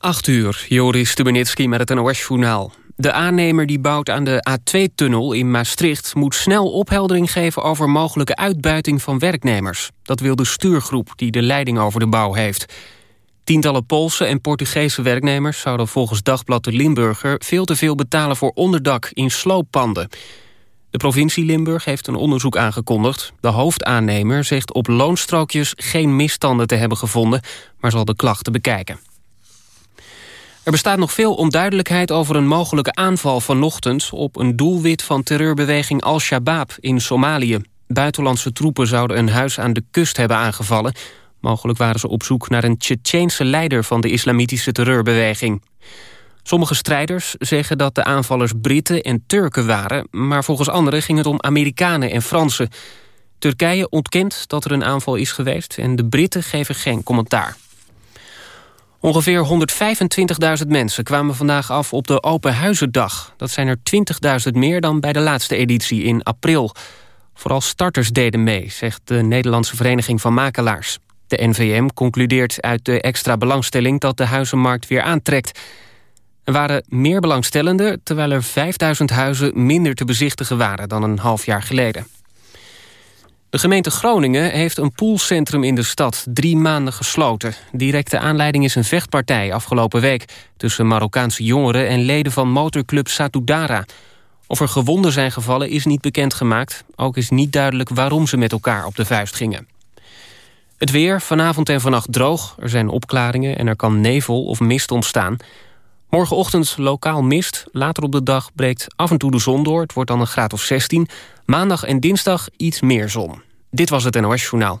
8 uur, Joris Stubenitski met het NOS-journaal. De aannemer die bouwt aan de A2-tunnel in Maastricht... moet snel opheldering geven over mogelijke uitbuiting van werknemers. Dat wil de stuurgroep die de leiding over de bouw heeft. Tientallen Poolse en Portugese werknemers... zouden volgens Dagblad de Limburger veel te veel betalen voor onderdak in slooppanden. De provincie Limburg heeft een onderzoek aangekondigd. De hoofdaannemer zegt op loonstrookjes geen misstanden te hebben gevonden... maar zal de klachten bekijken. Er bestaat nog veel onduidelijkheid over een mogelijke aanval vanochtend... op een doelwit van terreurbeweging Al-Shabaab in Somalië. Buitenlandse troepen zouden een huis aan de kust hebben aangevallen. Mogelijk waren ze op zoek naar een Tsjetsjeense leider... van de islamitische terreurbeweging. Sommige strijders zeggen dat de aanvallers Britten en Turken waren... maar volgens anderen ging het om Amerikanen en Fransen. Turkije ontkent dat er een aanval is geweest... en de Britten geven geen commentaar. Ongeveer 125.000 mensen kwamen vandaag af op de Open Huizendag. Dat zijn er 20.000 meer dan bij de laatste editie in april. Vooral starters deden mee, zegt de Nederlandse Vereniging van Makelaars. De NVM concludeert uit de extra belangstelling dat de huizenmarkt weer aantrekt. Er waren meer belangstellenden, terwijl er 5000 huizen minder te bezichtigen waren dan een half jaar geleden. De gemeente Groningen heeft een poolcentrum in de stad drie maanden gesloten. Directe aanleiding is een vechtpartij afgelopen week... tussen Marokkaanse jongeren en leden van motorclub Satudara. Of er gewonden zijn gevallen is niet bekendgemaakt. Ook is niet duidelijk waarom ze met elkaar op de vuist gingen. Het weer, vanavond en vannacht droog. Er zijn opklaringen en er kan nevel of mist ontstaan. Morgenochtend lokaal mist. Later op de dag breekt af en toe de zon door. Het wordt dan een graad of 16. Maandag en dinsdag iets meer zon. Dit was het NOS Journaal.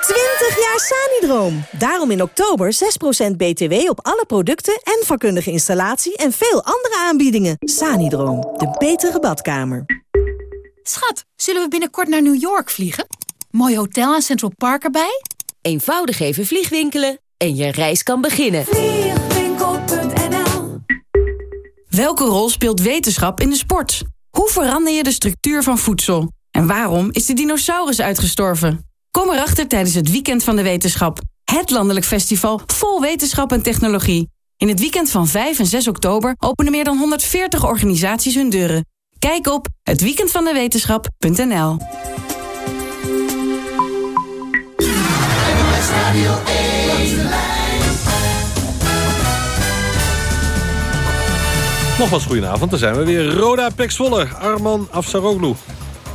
20 jaar Sanidroom. Daarom in oktober 6% BTW op alle producten en vakkundige installatie en veel andere aanbiedingen. Sanidroom, de betere badkamer. Schat, zullen we binnenkort naar New York vliegen? Mooi hotel en Central Park erbij? Eenvoudig even vliegwinkelen en je reis kan beginnen. Vliegwinkel.nl Welke rol speelt wetenschap in de sport? Hoe verander je de structuur van voedsel? En waarom is de dinosaurus uitgestorven? Kom erachter tijdens het Weekend van de Wetenschap. Het landelijk festival vol wetenschap en technologie. In het weekend van 5 en 6 oktober openen meer dan 140 organisaties hun deuren. Kijk op hetweekendvandewetenschap.nl Nogmaals goedenavond, daar zijn we weer. Roda Pek Arman Afsaroglu.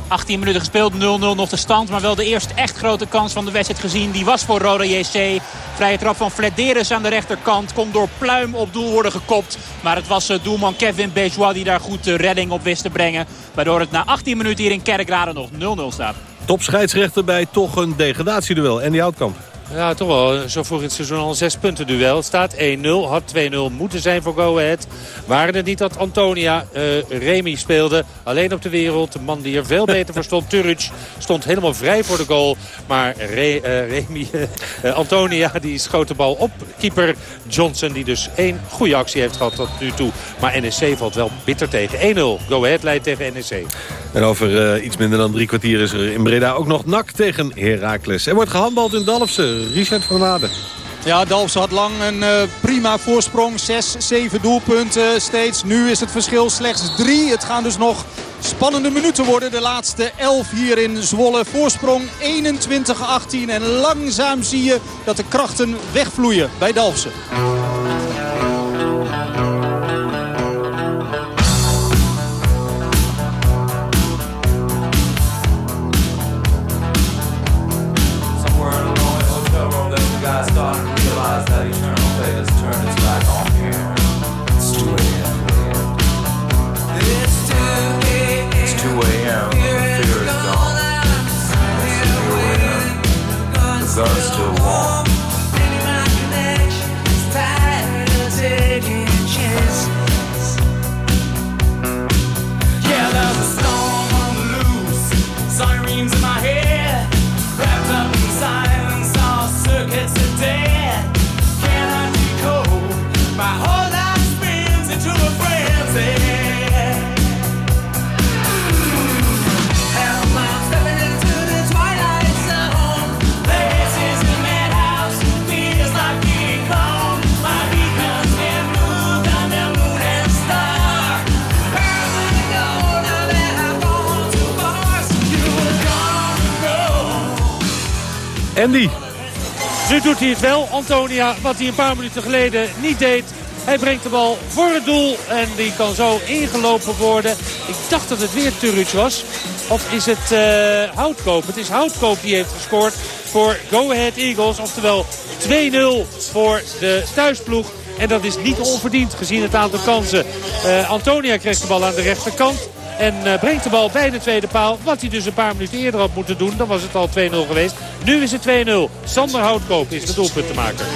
18 minuten gespeeld, 0-0 nog de stand. Maar wel de eerste echt grote kans van de wedstrijd gezien. Die was voor Roda JC. Vrije trap van Flederis aan de rechterkant. Komt door Pluim op doel worden gekopt. Maar het was eh, doelman Kevin Bejois die daar goed eh, redding op wist te brengen. Waardoor het na 18 minuten hier in Kerkrade nog 0-0 staat. Topscheidsrechter bij toch een degradatieduel. En die Houtkamp. Ja, toch wel. Zo vroeg in het seizoen al een zes punten duel. Het staat 1-0. Had 2-0 moeten zijn voor Go Ahead. Waren het niet dat Antonia uh, Remy speelde. Alleen op de wereld. De man die er veel beter voor stond. Turric stond helemaal vrij voor de goal. Maar Re, uh, Remy, uh, Antonia die schoot de bal op. Keeper Johnson die dus één goede actie heeft gehad tot nu toe. Maar NEC valt wel bitter tegen. 1-0. Go Ahead leidt tegen NEC. En over iets minder dan drie kwartier is er in Breda ook nog NAC tegen Heracles. Er wordt gehandbald in Dalfsen. Richard van Aarde. Ja, Dalfsen had lang een uh, prima voorsprong. 6, 7 doelpunten steeds. Nu is het verschil slechts 3. Het gaan dus nog spannende minuten worden. De laatste 11 hier in Zwolle. Voorsprong 21-18. En langzaam zie je dat de krachten wegvloeien bij Dalfsen. Andy. Nu doet hij het wel, Antonia, wat hij een paar minuten geleden niet deed. Hij brengt de bal voor het doel en die kan zo ingelopen worden. Ik dacht dat het weer Turuc was. Of is het uh, Houtkoop? Het is Houtkoop die heeft gescoord voor Go Ahead Eagles. Oftewel 2-0 voor de thuisploeg. En dat is niet onverdiend gezien het aantal kansen. Uh, Antonia kreeg de bal aan de rechterkant. En uh, brengt de bal bij de tweede paal. Wat hij dus een paar minuten eerder had moeten doen. Dan was het al 2-0 geweest. Nu is het 2-0. Sander Houtkoop is de doelpuntenmaker.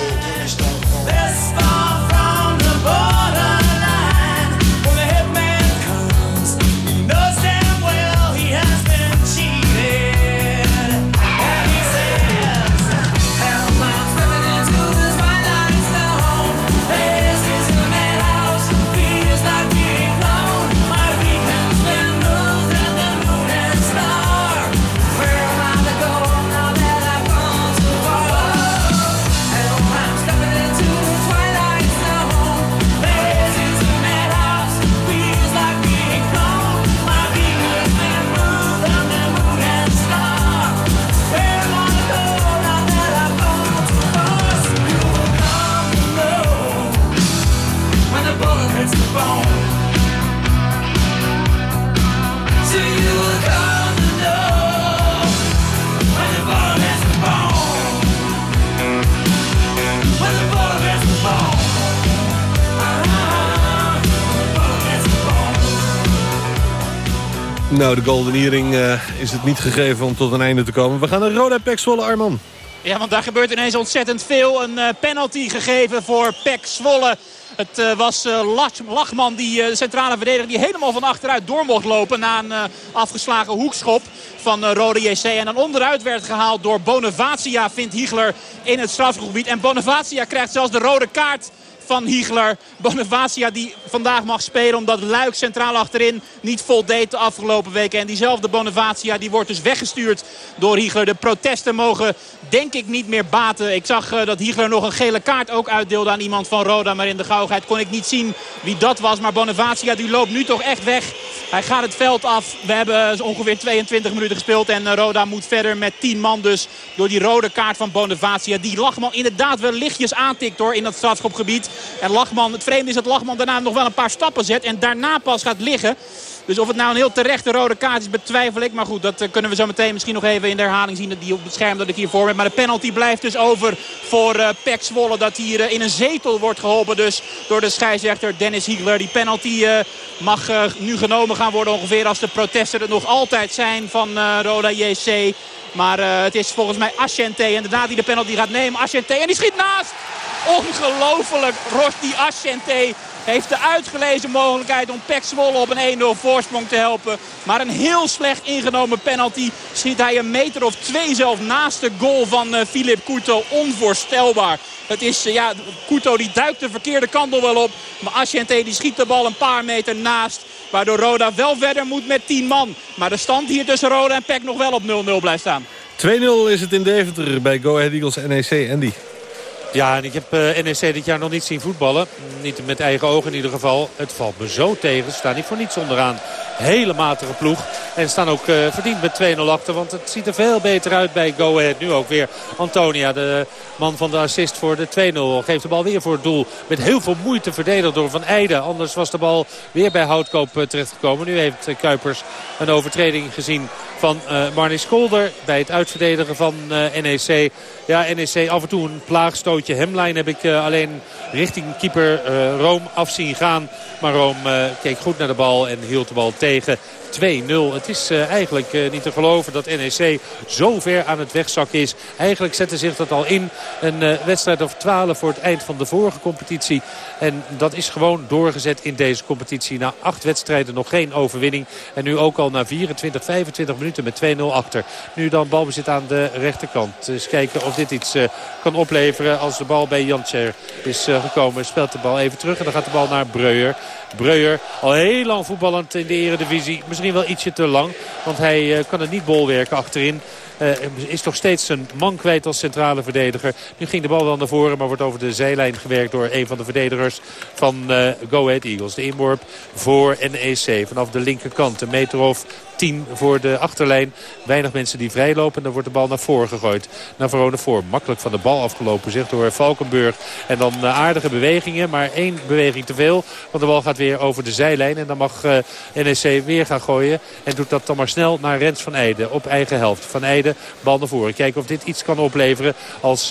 Nou, de Golden Earring uh, is het niet gegeven om tot een einde te komen. We gaan naar Roda Pek Zwolle, Arman. Ja, want daar gebeurt ineens ontzettend veel. Een uh, penalty gegeven voor Pek Zwolle. Het uh, was Lachman, die centrale verdediger, die helemaal van achteruit door mocht lopen... na een afgeslagen hoekschop van Rode JC. En dan onderuit werd gehaald door Bonavacia, vindt Hiegler in het strafgebied. En Bonavacia krijgt zelfs de rode kaart van Hiegler. Bonavacia die vandaag mag spelen omdat Luik centraal achterin niet voldeed de afgelopen weken. En diezelfde Bonavacia die wordt dus weggestuurd door Hiegler. De protesten mogen denk ik niet meer baten. Ik zag uh, dat Hiegler nog een gele kaart ook uitdeelde aan iemand van Roda. Maar in de gauwheid kon ik niet zien wie dat was. Maar Bonavacia die loopt nu toch echt weg. Hij gaat het veld af. We hebben ongeveer 22 minuten gespeeld. En uh, Roda moet verder met 10 man dus door die rode kaart van Bonavacia. Die Lachman inderdaad wel lichtjes aantikt hoor in dat strafschopgebied. En Lachman, het vreemde is dat Lachman daarna nog wel een paar stappen zet. En daarna pas gaat liggen. Dus of het nou een heel terechte rode kaart is, betwijfel ik. Maar goed, dat eh, kunnen we zo meteen misschien nog even in de herhaling zien. Die op het scherm dat ik hier voor heb. Maar de penalty blijft dus over voor uh, Pek Zwolle. Dat hier uh, in een zetel wordt geholpen dus door de scheidsrechter Dennis Hiegler. Die penalty mag nu genomen gaan worden ongeveer als de protesten er nog altijd zijn van Roda JC. Maar het is volgens mij Asciente inderdaad die de penalty gaat nemen. Asciente en die schiet naast. Ongelooflijk. Rosti Asciente heeft de uitgelezen mogelijkheid om Pek Zwolle op een 1-0 voorsprong te helpen. Maar een heel slecht ingenomen penalty schiet hij een meter of twee zelf naast de goal van uh, Philip Couto. Onvoorstelbaar. Het is, uh, ja, Couto die duikt de verkeerde kant wel op. Maar Asciente die schiet de bal een paar meter naast. Waardoor Roda wel verder moet met 10 man. Maar de stand hier tussen Roda en Pek nog wel op 0-0 blijft staan. 2-0 is het in Deventer bij Go Ahead Eagles NEC. Andy. Ja, en ik heb uh, NEC dit jaar nog niet zien voetballen. Niet met eigen ogen in ieder geval. Het valt me zo tegen. Ze staan niet voor niets onderaan. Hele matige ploeg. En staan ook uh, verdiend met 2-0 achter. Want het ziet er veel beter uit bij Go Ahead. Nu ook weer Antonia, de man van de assist voor de 2-0. Geeft de bal weer voor het doel. Met heel veel moeite verdedigd door Van Eijden. Anders was de bal weer bij Houtkoop uh, terechtgekomen. Nu heeft Kuipers een overtreding gezien van uh, Marnix Kolder. Bij het uitverdedigen van NEC. Ja, NEC af en toe een plaagstootje. Hemlijn heb ik alleen richting keeper Room af zien gaan. Maar Room keek goed naar de bal en hield de bal tegen. 2-0. Het is eigenlijk niet te geloven dat NEC zo ver aan het wegzakken is. Eigenlijk zette zich dat al in. Een wedstrijd of 12 voor het eind van de vorige competitie. En dat is gewoon doorgezet in deze competitie. Na acht wedstrijden nog geen overwinning. En nu ook al na 24, 25 minuten met 2-0 achter. Nu dan balbezit aan de rechterkant. Eens kijken of dit iets kan opleveren als de bal bij Jantjer is gekomen. Speelt de bal even terug en dan gaat de bal naar Breuer. Breuer al heel lang voetballend in de eredivisie. Misschien wel ietsje te lang. Want hij kan het niet bolwerken achterin. Uh, is toch steeds zijn man kwijt als centrale verdediger. Nu ging de bal wel naar voren, maar wordt over de zijlijn gewerkt door een van de verdedigers van uh, Go Ahead Eagles. De inworp voor NEC vanaf de linkerkant. Een meter of 10 voor de achterlijn. Weinig mensen die vrijlopen. Dan wordt de bal naar voren gegooid. Naar Verone voor. Makkelijk van de bal afgelopen zegt door Valkenburg. En dan aardige bewegingen. Maar één beweging te veel. Want de bal gaat weer over de zijlijn. En dan mag NEC weer gaan gooien. En doet dat dan maar snel naar Rens van Eijden. Op eigen helft. Van Eijden bal naar voren. Kijken of dit iets kan opleveren. Als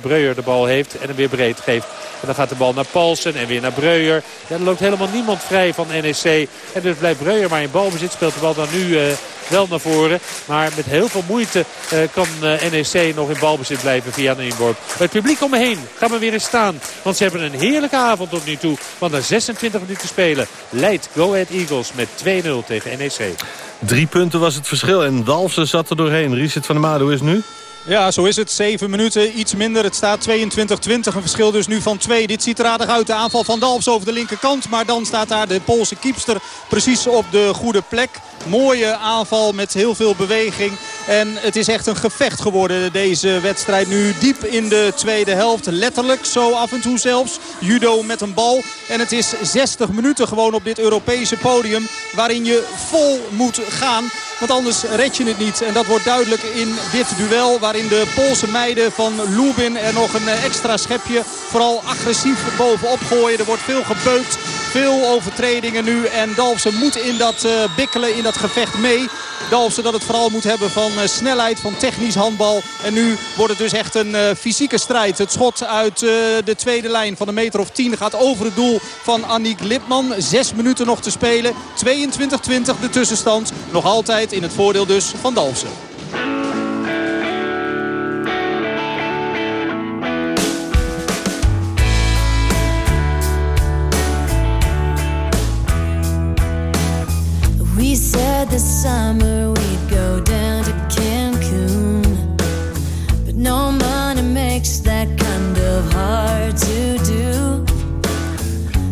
Breuer de bal heeft. En hem weer breed geeft. En dan gaat de bal naar Paulsen en weer naar Breuer. Ja, er loopt helemaal niemand vrij van NEC. En dus blijft Breuer maar in balbezit. Speelt de bal dan nu uh, wel naar voren. Maar met heel veel moeite uh, kan uh, NEC nog in balbezit blijven via een inworp. Het publiek om me heen gaat maar weer eens staan. Want ze hebben een heerlijke avond tot nu toe. Want na 26 minuten spelen leidt Go Ahead Eagles met 2-0 tegen NEC. Drie punten was het verschil en Dalfsen zat er doorheen. Richard van der Made, hoe is het nu? Ja, zo is het. 7 minuten, iets minder. Het staat 22-20. Een verschil dus nu van 2. Dit ziet er aardig uit. De aanval van Dalfs over de linkerkant. Maar dan staat daar de Poolse kiepster precies op de goede plek. Mooie aanval met heel veel beweging. En het is echt een gevecht geworden deze wedstrijd. Nu diep in de tweede helft. Letterlijk zo af en toe zelfs. Judo met een bal. En het is 60 minuten gewoon op dit Europese podium. Waarin je vol moet gaan. Want anders red je het niet. En dat wordt duidelijk in dit duel. Waarin de Poolse meiden van Lubin er nog een extra schepje. Vooral agressief bovenop gooien. Er wordt veel gebeukt. Veel overtredingen nu. En Dalfsen moet in dat uh, bikkelen, in dat gevecht mee. Dalfsen dat het vooral moet hebben van uh, snelheid, van technisch handbal. En nu wordt het dus echt een uh, fysieke strijd. Het schot uit de tweede lijn van een meter of 10 gaat over het doel van Annick Lipman. Zes minuten nog te spelen. 22-20 de tussenstand. Nog altijd in het voordeel dus van Dalfsen. This summer we'd go down to Cancun. But no money makes that kind of hard to do.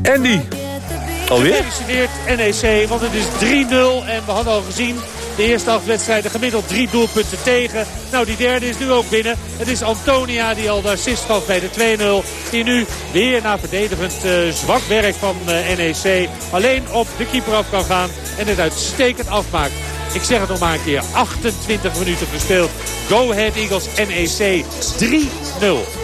Andy. Alweer? Gefeliciteerd NEC, want het is 3-0. En we hadden al gezien, de eerste acht wedstrijden gemiddeld drie doelpunten tegen. Nou, die derde is nu ook binnen. Het is Antonia die al de assist gaf bij de 2-0. Die nu weer na verdedigend uh, zwak werk van uh, NEC alleen op de keeper af kan gaan. En het uitstekend afmaakt. Ik zeg het nog maar een keer. 28 minuten gespeeld. Go Ahead Eagles NEC 3-0.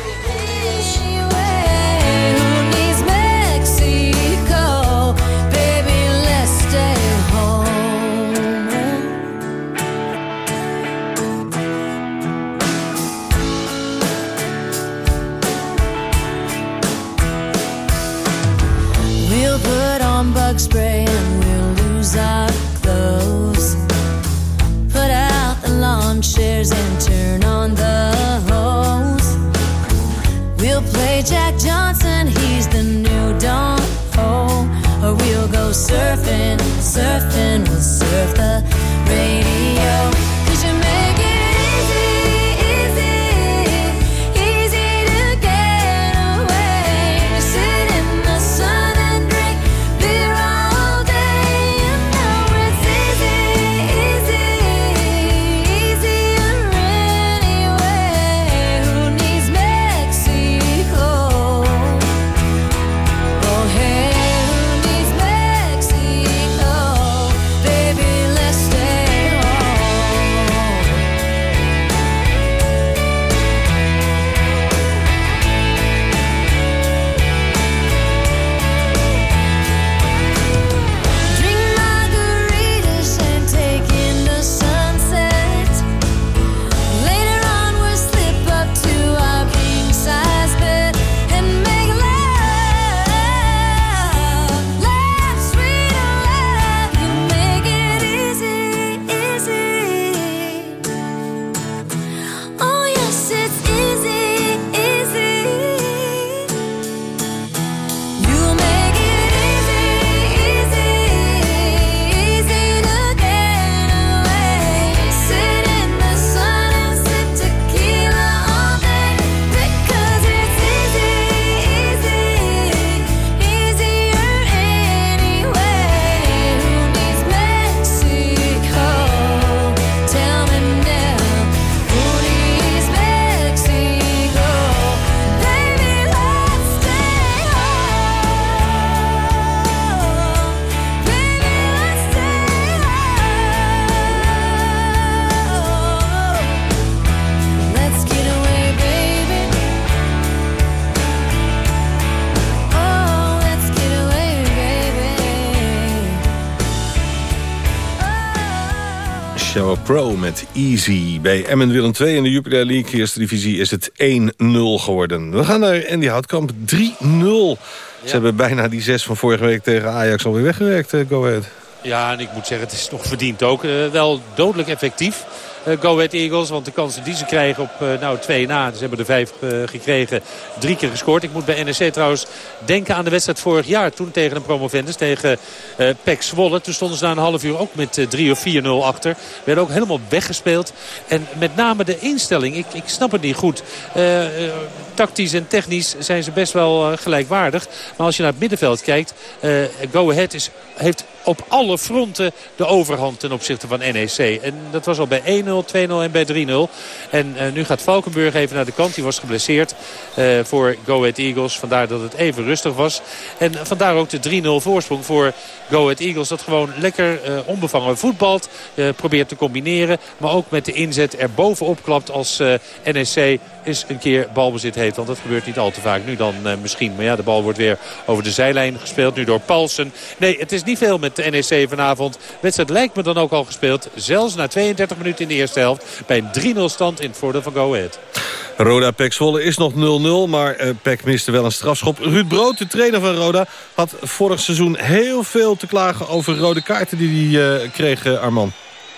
Bug spray and we'll lose our clothes. Put out the lawn chairs and turn on the hose. We'll play Jack Johnson, he's the new Don Ho. Or we'll go surfing, surfing, we'll surf the radio. Met Easy. Bij Emmen Willem 2 in de Jupiler League eerste divisie is het 1-0 geworden. We gaan naar Andy Houtkamp, 3-0. Ze hebben bijna die 6 van vorige week tegen Ajax alweer weggewerkt, uh, Go Ahead. Ja, en ik moet zeggen, het is nog verdiend ook. Uh, wel dodelijk effectief. Uh, Go Ahead Eagles. Want de kansen die ze krijgen op uh, nou, twee na. Ze hebben er vijf uh, gekregen. Drie keer gescoord. Ik moet bij NEC trouwens denken aan de wedstrijd vorig jaar. Toen tegen een promovendus. Tegen uh, Pek Zwolle. Toen stonden ze na een half uur ook met 3 of 4-0 achter. Werden ook helemaal weggespeeld. En met name de instelling. Ik, ik snap het niet goed. Tactisch en technisch zijn ze best wel gelijkwaardig. Maar als je naar het middenveld kijkt. Go Ahead is, heeft op alle fronten de overhand ten opzichte van NEC. En dat was al bij 1-0, 2-0 en bij 3-0. En uh, nu gaat Valkenburg even naar de kant. Die was geblesseerd voor Go Ahead Eagles. Vandaar dat het even rustig was. En vandaar ook de 3-0 voorsprong voor Go Ahead Eagles. Dat gewoon lekker onbevangen voetbalt. probeert te combineren. Maar ook met de inzet er bovenop klapt als NEC eens een keer balbezit heeft. Want dat gebeurt niet al te vaak. Nu dan misschien. Maar ja, de bal wordt weer over de zijlijn gespeeld. Nu door Paulsen. Nee, het is niet veel met de NEC vanavond. De wedstrijd lijkt me dan ook al gespeeld. Zelfs na 32 minuten in de eerste helft. Bij een 3-0 stand in het voordeel van Go Ahead. Roda Pek is nog 0-0, maar uh, Pek miste wel een strafschop. Ruud Brood, de trainer van Roda, had vorig seizoen heel veel te klagen over rode kaarten die hij uh, kreeg, uh, Arman.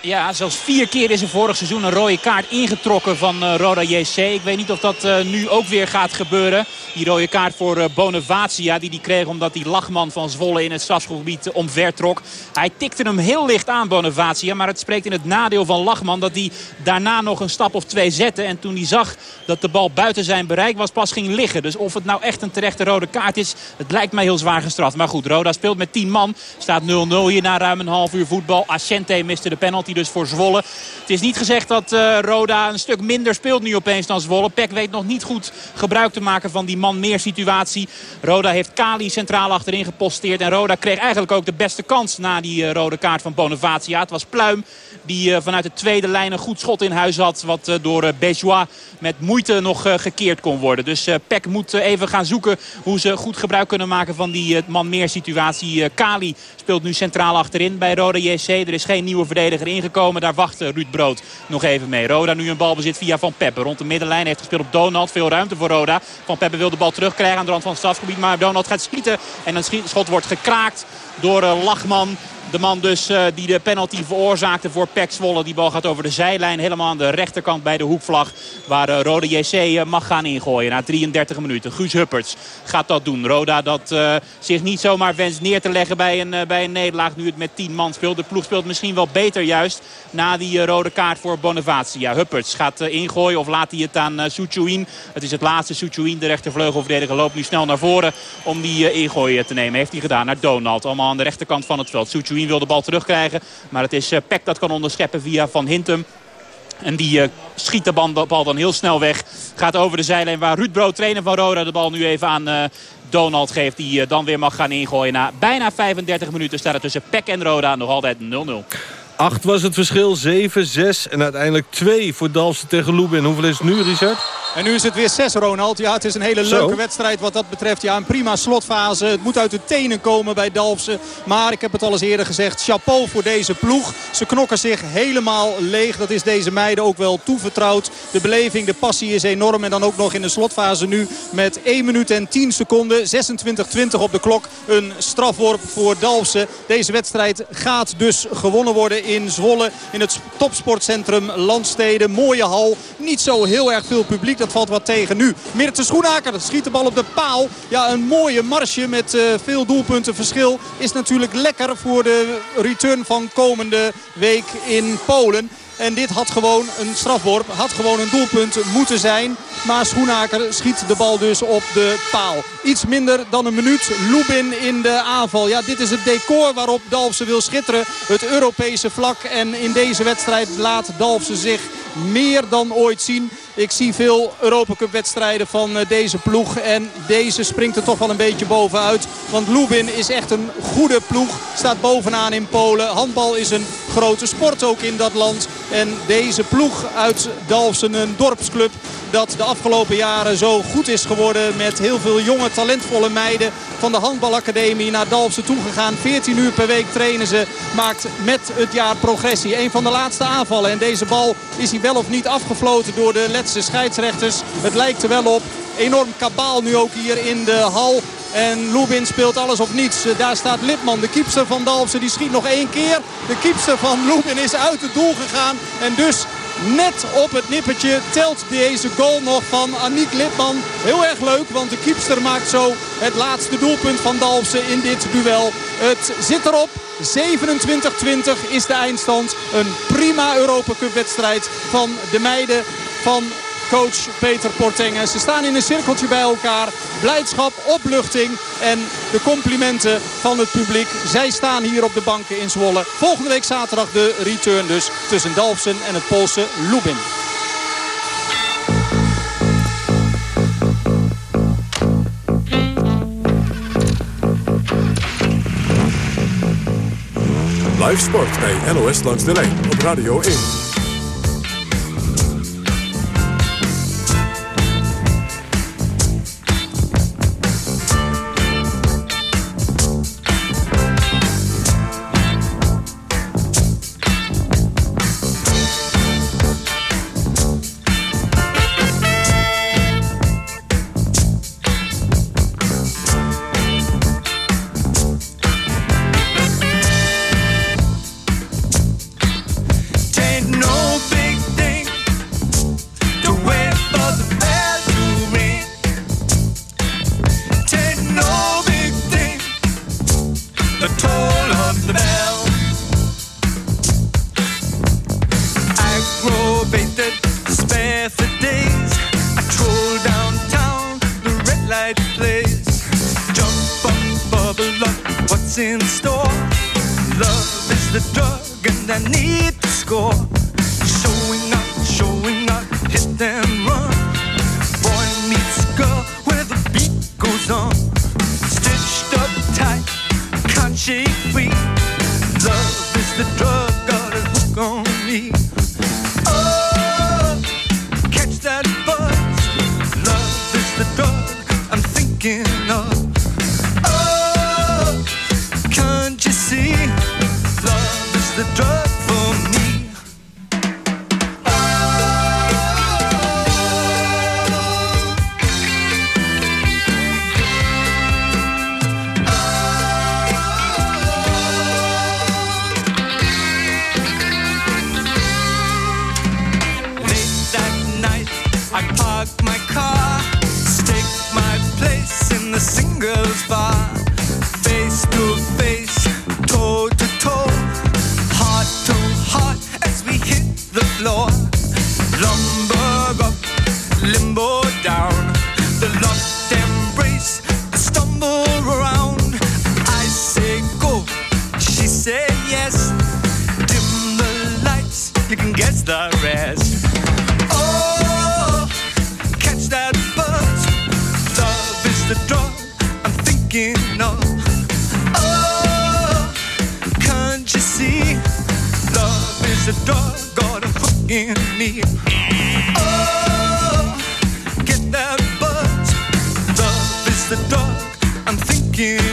Ja, zelfs vier keer is er vorig seizoen een rode kaart ingetrokken van uh, Roda JC. Ik weet niet of dat uh, nu ook weer gaat gebeuren. Die rode kaart voor uh, die die kreeg omdat die lachman van Zwolle in het strafgebied omver trok. Hij tikte hem heel licht aan Bonavacia. Maar het spreekt in het nadeel van Lachman dat hij daarna nog een stap of twee zette. En toen hij zag dat de bal buiten zijn bereik was pas ging liggen. Dus of het nou echt een terechte rode kaart is, het lijkt mij heel zwaar gestraft. Maar goed, Roda speelt met 10 man. Staat 0-0 hier na ruim een half uur voetbal. Ascente miste de penalty dus voor Zwolle. Het is niet gezegd dat uh, Roda een stuk minder speelt nu opeens dan Zwolle. Peck weet nog niet goed gebruik te maken van die man-meer situatie. Roda heeft Kali centraal achterin geposteerd. En Roda kreeg eigenlijk ook de beste kans na die uh, rode kaart van Bonavacia. Het was Pluim die uh, vanuit de tweede lijn een goed schot in huis had. Wat door Bejois met moeite nog gekeerd kon worden. Dus Peck moet even gaan zoeken hoe ze goed gebruik kunnen maken van die man-meer situatie. Kali speelt nu centraal achterin bij Roda JC. Er is geen nieuwe verdediger Daar wacht Ruud Brood nog even mee. Roda nu een balbezit via Van Peppe. Rond de middenlijn heeft gespeeld op Donald. Veel ruimte voor Roda. Van Peppe wil de bal terugkrijgen aan de rand van het strafgebied. Maar Donald gaat schieten. En een schot wordt gekraakt door Lachman. De man dus uh, die de penalty veroorzaakte voor Pek Zwolle. Die bal gaat over de zijlijn. Helemaal aan de rechterkant bij de hoekvlag. Waar uh, Rode JC uh, mag gaan ingooien na 33 minuten. Guus Hupperts gaat dat doen. Roda dat zich niet zomaar wenst neer te leggen bij een, bij een nederlaag. Nu het met 10 man speelt. De ploeg speelt misschien wel beter juist. Na die rode kaart voor Bonavacia. Hupperts gaat ingooien of laat hij het aan uh, Suchuin. Het is het laatste. Suchuin, de rechtervleugelverdediger, loopt nu snel naar voren. Om die ingooien te nemen. Heeft hij gedaan naar Donald. Allemaal aan de rechterkant van het veld. Suchuin wil de bal terugkrijgen. Maar het is uh, Peck dat kan onderscheppen via Van Hintem. En die uh, schiet de bal, dan heel snel weg. Gaat over de zijlijn waar Ruud Brood, trainer van Roda, de bal nu even aan uh, Donald geeft. Die dan weer mag gaan ingooien. Na bijna 35 minuten staat het tussen Peck en Roda nog altijd 0-0. 8 was het verschil, 7, 6 en uiteindelijk 2 voor Dalsen tegen Lubin. Hoeveel is het nu, Richard? En nu is het weer 6, Ronald. Ja, het is een hele leuke Zo. wedstrijd wat dat betreft. Ja, een prima slotfase. Het moet uit de tenen komen bij Dalfsen. Maar ik heb het al eens eerder gezegd. Chapeau voor deze ploeg. Ze knokken zich helemaal leeg. Dat is deze meiden ook wel toevertrouwd. De beleving, de passie is enorm. En dan ook nog in de slotfase nu met 1 minuut en 10 seconden. 26-20 op de klok. Een strafworp voor Dalfsen. Deze wedstrijd gaat dus gewonnen worden in Zwolle. In het topsportcentrum Landsteden. Mooie hal. Niet zo heel erg veel publiek. Dat valt wat tegen nu. Mirte Schoenaker schiet de bal op de paal. Ja, een mooie marsje met uh, veel doelpunten verschil. Is natuurlijk lekker voor de return van komende week in Polen. En dit had gewoon een strafworp, had gewoon een doelpunt moeten zijn. Maar Schoenaker schiet de bal dus op de paal. Iets minder dan een minuut. Lubin in de aanval. Ja, dit is het decor waarop Dalfsen wil schitteren. Het Europese vlak. En in deze wedstrijd laat Dalfsen zich meer dan ooit zien. Ik zie veel Europacup wedstrijden van deze ploeg. En deze springt er toch wel een beetje bovenuit. Want Lubin is echt een goede ploeg. Staat bovenaan in Polen. Handbal is een grote sport ook in dat land. En deze ploeg uit Dalfsen, een dorpsclub dat de afgelopen jaren zo goed is geworden. Met heel veel jonge talentvolle meiden van de handbalacademie naar Dalfsen toegegaan. 14 uur per week trainen ze. Maakt met het jaar progressie. Een van de laatste aanvallen. En deze bal is hij wel of niet afgefloten door de Letse scheidsrechters. Het lijkt er wel op. Enorm kabaal nu ook hier in de hal. En Lubin speelt alles of niets. Daar staat Lipman, de kiepster van Dalfsen. Die schiet nog één keer. De kiepster van Lubin is uit het doel gegaan. En dus net op het nippertje telt deze goal nog van Aniek Lipman. Heel erg leuk, want de kiepster maakt zo het laatste doelpunt van Dalfsen in dit duel. Het zit erop. 27-20 is de eindstand. Een prima Europa Cup wedstrijd van de meiden van coach Peter Portengen. Ze staan in een cirkeltje bij elkaar. Blijdschap, opluchting en de complimenten van het publiek. Zij staan hier op de banken in Zwolle. Volgende week zaterdag de return dus tussen Dalfsen en het Poolse Lubin. Live sport bij NOS langs de lijn op Radio 1. In me. Oh, get that buzz. Love is the drug I'm thinking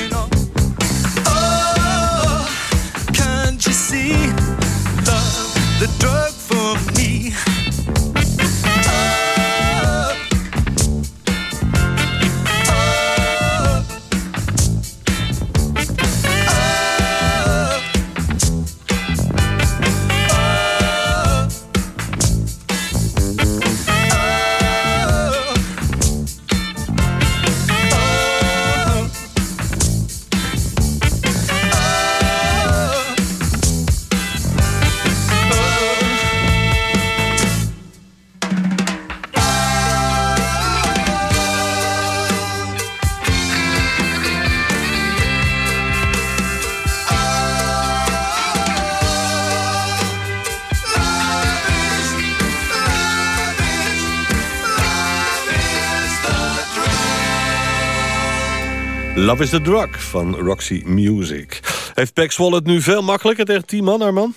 Is the Drug van Roxy Music. Heeft Pek Zwolle het nu veel makkelijker tegen 10 man, Arman?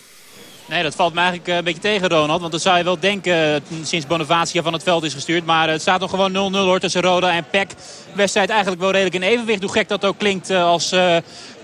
Nee, dat valt me eigenlijk eh, een beetje tegen, Ronald. Want dan zou je wel denken, eh, sinds Bonavacia van het veld is gestuurd. Maar het staat nog gewoon 0-0 hoor tussen Roda en Peck. Wedstrijd eigenlijk wel redelijk in evenwicht. Hoe gek dat ook klinkt als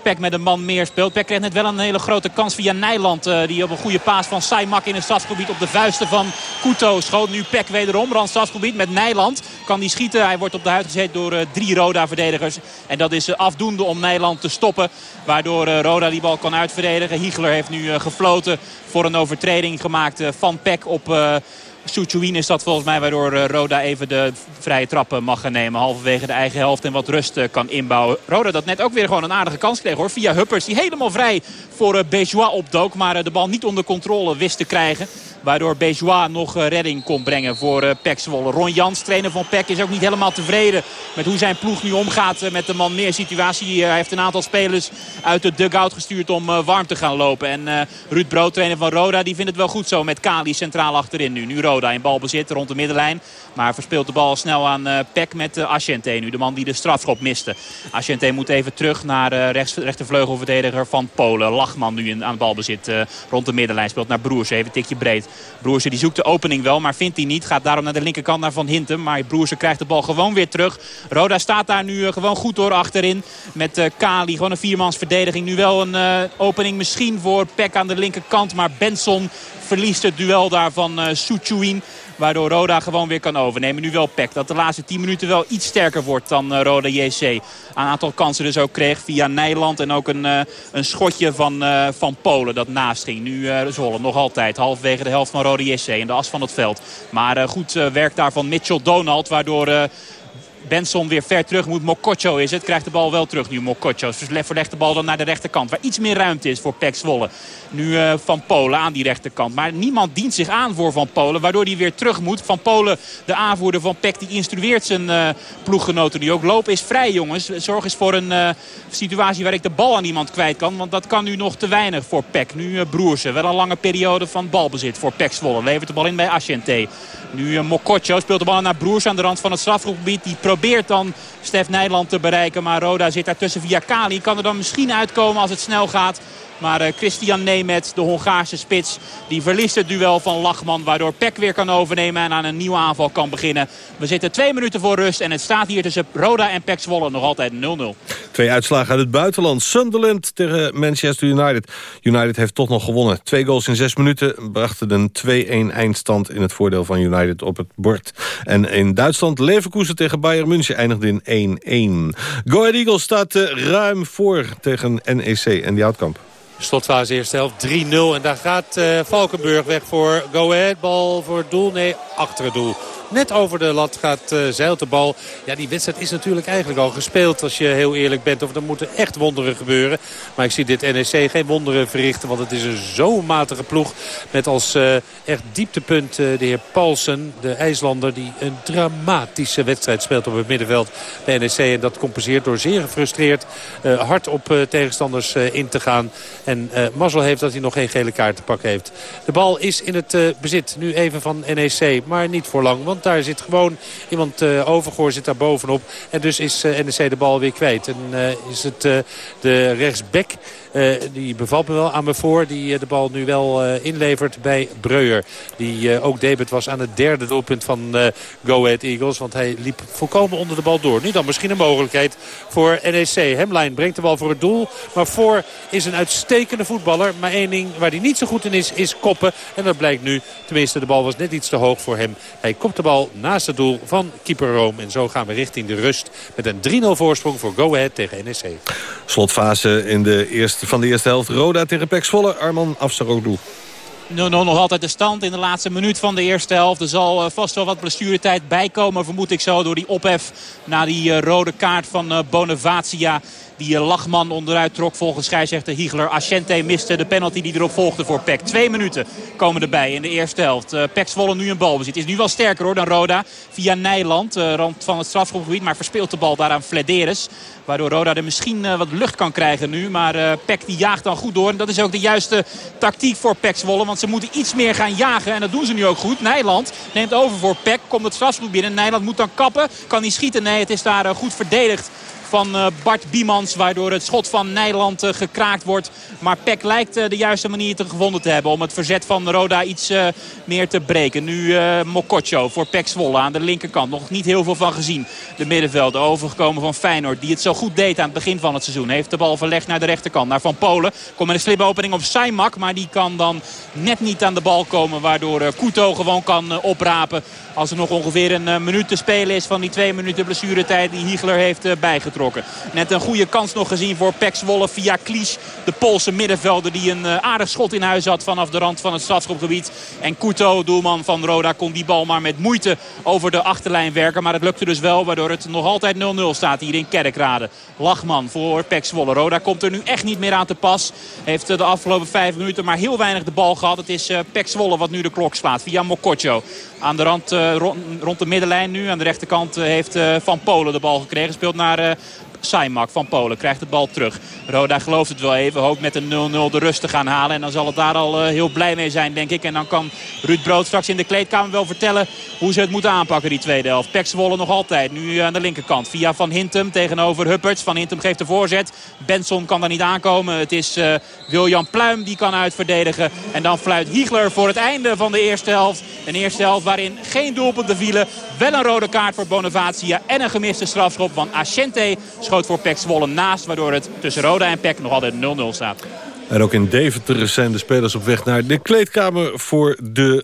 Peck met een man meer speelt. Peck kreeg net wel een hele grote kans via Nijland. Uh, die op een goede paas van Saimak in het stadsgebied op de vuisten van Kuto schoot. Nu Peck wederom, rand stadsgebied met Nijland. Kan die schieten. Hij wordt op de huid gezet door uh, drie Roda-verdedigers. En dat is uh, afdoende om Nijland te stoppen. Waardoor Roda die bal kan uitverdedigen. Hiegler heeft nu gefloten voor een overtreding gemaakt van Peck op... Soetjouin is dat volgens mij waardoor eh, Roda even de vrije trappen mag gaan nemen. Halverwege de eigen helft en wat rust eh, kan inbouwen. Roda dat net ook weer gewoon een aardige kans kreeg hoor. Via Huppers die helemaal vrij voor eh, Bejois opdook. Maar de bal niet onder controle wist te krijgen. Waardoor Bejois nog redding kon brengen voor Pek Zwolle. Ron Jans, trainer van Pek, is ook niet helemaal tevreden met hoe zijn ploeg nu omgaat met de man meer situatie. Hij heeft een aantal spelers uit de dugout gestuurd om warm te gaan lopen. En Ruud Brood, trainer van Roda, die vindt het wel goed zo met Kali centraal achterin nu. Nu Roda in balbezit rond de middenlijn. Maar verspeelt de bal snel aan Peck met Asciente nu. De man die de strafschop miste. Asciente moet even terug naar rechts, rechtervleugelverdediger van Polen. Lachman nu aan balbezit uh, rond de middenlijn. Speelt naar Broersen. Even een tikje breed. Broersen die zoekt de opening wel, maar vindt hij niet. Gaat daarom naar de linkerkant naar Van Hintem. Maar Broersen krijgt de bal gewoon weer terug. Roda staat daar nu gewoon goed door achterin. Met Kali. Gewoon een viermans verdediging. Nu wel een opening misschien voor Peck aan de linkerkant. Maar Benson verliest het duel daar van uh, Suchuin. Waardoor Roda gewoon weer kan overnemen. Nu wel Peck. Dat de laatste 10 minuten wel iets sterker wordt dan uh, Roda JC. Een aantal kansen dus ook kreeg via Nijland. En ook een, uh, een schotje van, uh, van Polen dat naast ging. Nu Zwolle nog altijd. Halfwege de helft van Roda JC in de as van het veld. Maar goed werk daar van Mitchell Donald. Waardoor Benson weer ver terug moet. Mokotjo is het. Krijgt de bal wel terug nu Mokotjo. Verlegt de bal dan naar de rechterkant. Waar iets meer ruimte is voor Pek Zwolle. Nu uh, Van Polen aan die rechterkant. Maar niemand dient zich aan voor Van Polen. Waardoor hij weer terug moet. Van Polen, de aanvoerder van Pek, die instrueert zijn uh, ploeggenoten die ook. Lopen is vrij jongens. Zorg eens voor een uh, situatie waar ik de bal aan iemand kwijt kan. Want dat kan nu nog te weinig voor Pek. Nu Broersen. Wel een lange periode van balbezit voor Pek Zwolle. Levert de bal in bij Asciente. Nu Mokotjo speelt de bal naar Broers aan de rand van het strafgebied. Die probeert dan Stef Nijland te bereiken. Maar Roda zit daartussen via Kali. Kan er dan misschien uitkomen als het snel gaat. Maar uh, Christian Nemeth, de Hongaarse spits, die verliest het duel van Lachman. Waardoor Peck weer kan overnemen en aan een nieuwe aanval kan beginnen. We zitten twee minuten voor rust en het staat hier tussen Roda en Peck Zwolle nog altijd 0-0. Twee uitslagen uit het buitenland. Sunderland tegen Manchester United. United heeft toch nog gewonnen. Twee goals in zes minuten brachten een 2-1 eindstand in het voordeel van United op het bord. En in Duitsland Leverkusen tegen Bayern München eindigde in 1-1. Go Ahead Eagles staat uh, ruim voor tegen NEC en die houtkamp. Slotfase eerste helft 3-0. En daar gaat uh, Valkenburg weg voor Go Ahead. Bal voor het doel. Nee, achter het doel net over de lat gaat uh, zeilt de bal. Ja, die wedstrijd is natuurlijk eigenlijk al gespeeld als je heel eerlijk bent. Of er moeten echt wonderen gebeuren. Maar ik zie dit NEC geen wonderen verrichten. Want het is een zo matige ploeg. Met als uh, echt dieptepunt uh, de heer Paulsen, de IJslander. Die een dramatische wedstrijd speelt op het middenveld bij NEC. En dat compenseert door zeer gefrustreerd hard op tegenstanders in te gaan. En mazzel heeft dat hij nog geen gele kaart te pakken heeft. De bal is in het bezit nu even van NEC. Maar niet voor lang. Want daar zit gewoon iemand uh, overgoor zit daar bovenop. En dus is uh, NEC de bal weer kwijt. En uh, is het de rechtsback die bevalt me wel aan me voor. Die uh, de bal nu wel uh, inlevert bij Breuer. Die ook debut was aan het derde doelpunt van Go Ahead Eagles. Want hij liep volkomen onder de bal door. Nu dan misschien een mogelijkheid voor NEC. Hemline brengt de bal voor het doel. Maar voor is een uitstekende voetballer. Maar één ding waar hij niet zo goed in is, is koppen. En dat blijkt nu. Tenminste, de bal was net iets te hoog voor hem. Hij kopt de bal naast het doel van keeper Rome. En zo gaan we richting de rust. Met een 3-0 voorsprong voor Go Ahead tegen NEC. Slotfase in de eerste van de eerste helft. Roda tegen Pek Zwolle. Arman Afsaroglu. 0-0 nog altijd de stand in de laatste minuut van de eerste helft. Er zal uh, vast wel wat blessuretijd bijkomen, vermoed ik zo, door die ophef na die uh, rode kaart van uh, Bonavacia. Die Lachman onderuit trok volgens scheidsrechter Hiegler. Asciente miste de penalty die erop volgde voor Peck. Twee minuten komen erbij in de eerste helft. Peck Zwolle nu een balbezit. Is nu wel sterker hoor dan Roda. Via Nijland, rand van het strafschopgebied. Maar verspeelt de bal daar aan. Waardoor Roda er misschien wat lucht kan krijgen nu. Maar Peck die jaagt dan goed door. En dat is ook de juiste tactiek voor Peck Zwolle. Want ze moeten iets meer gaan jagen. En dat doen ze nu ook goed. Nijland neemt over voor Peck. Komt het strafschop binnen. Nijland moet dan kappen. Kan hij schieten? Nee, het is daar goed verdedigd van uh, Bart Biemans. Waardoor het schot van Nijland uh, gekraakt wordt. Maar Peck lijkt uh, de juiste manier te gevonden te hebben. Om het verzet van Roda iets meer te breken. Nu Mokotjo voor Peck Zwolle aan de linkerkant. Nog niet heel veel van gezien. De middenveld overgekomen van Feyenoord. Die het zo goed deed aan het begin van het seizoen. Heeft de bal verlegd naar de rechterkant. Naar Van Polen. Komt met een slimme opening op Saimak. Maar die kan dan net niet aan de bal komen. Waardoor Kuto gewoon kan oprapen. Als er nog ongeveer een minuut te spelen is van die twee minuten blessuretijd die Hiegler heeft bijgetrokken. Net een goede kans nog gezien voor Pek Zwolle via Klies. De Poolse middenvelder die een aardig schot in huis had vanaf de rand van het strafschopgebied. En Kuto, doelman van Roda, kon die bal maar met moeite over de achterlijn werken. Maar het lukte dus wel, waardoor het nog altijd 0-0 staat hier in Kerkrade. Lachman voor Pek Zwolle. Roda komt er nu echt niet meer aan te pas. Heeft de afgelopen vijf minuten maar heel weinig de bal gehad. Het is Pek Zwolle wat nu de klok slaat via Mokotjo. Aan de rand, rond de middenlijn nu. Aan de rechterkant heeft Van Polen de bal gekregen. Speelt naar Saimak van Polen krijgt de bal terug. Roda gelooft het wel even. Hoopt met een 0-0 de rust te gaan halen. En dan zal het daar al heel blij mee zijn, denk ik. En dan kan Ruud Brood straks in de kleedkamer wel vertellen hoe ze het moeten aanpakken, die tweede helft. Pek Zwolle nog altijd. Nu aan de linkerkant. Via Van Hintem tegenover Hupperts. Van Hintem geeft de voorzet. Benson kan daar niet aankomen. Het is uh, Wiljan Pluim die kan uitverdedigen. En dan fluit Hiegler voor het einde van de eerste helft. Een eerste helft waarin geen doelpunten vielen. Wel een rode kaart voor Bonavacia. En een gemiste strafschop van Ascente schoot voor Pek Zwolle naast. Waardoor het tussen Roda en Pek nog altijd 0-0 staat. En ook in Deventer zijn de spelers op weg naar de kleedkamer... voor de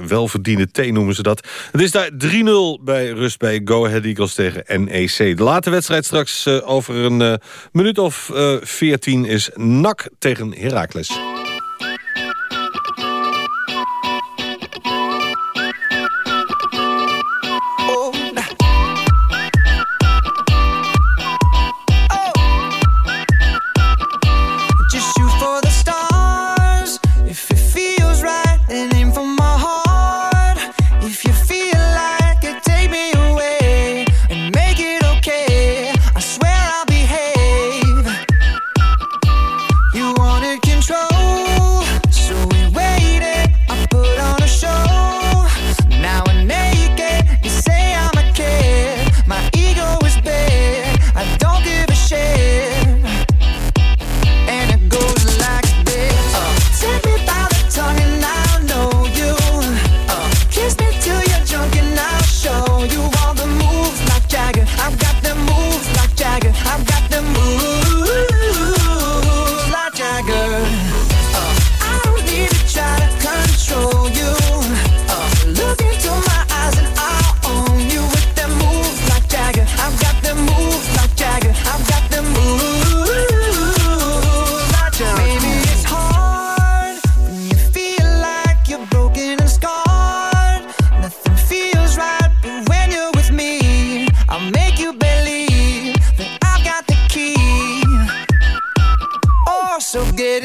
uh, welverdiende thee noemen ze dat. Het is daar 3-0 bij rust bij Go Ahead Eagles tegen NEC. De late wedstrijd straks uh, over een uh, minuut of 14 is NAC tegen Heracles. so good.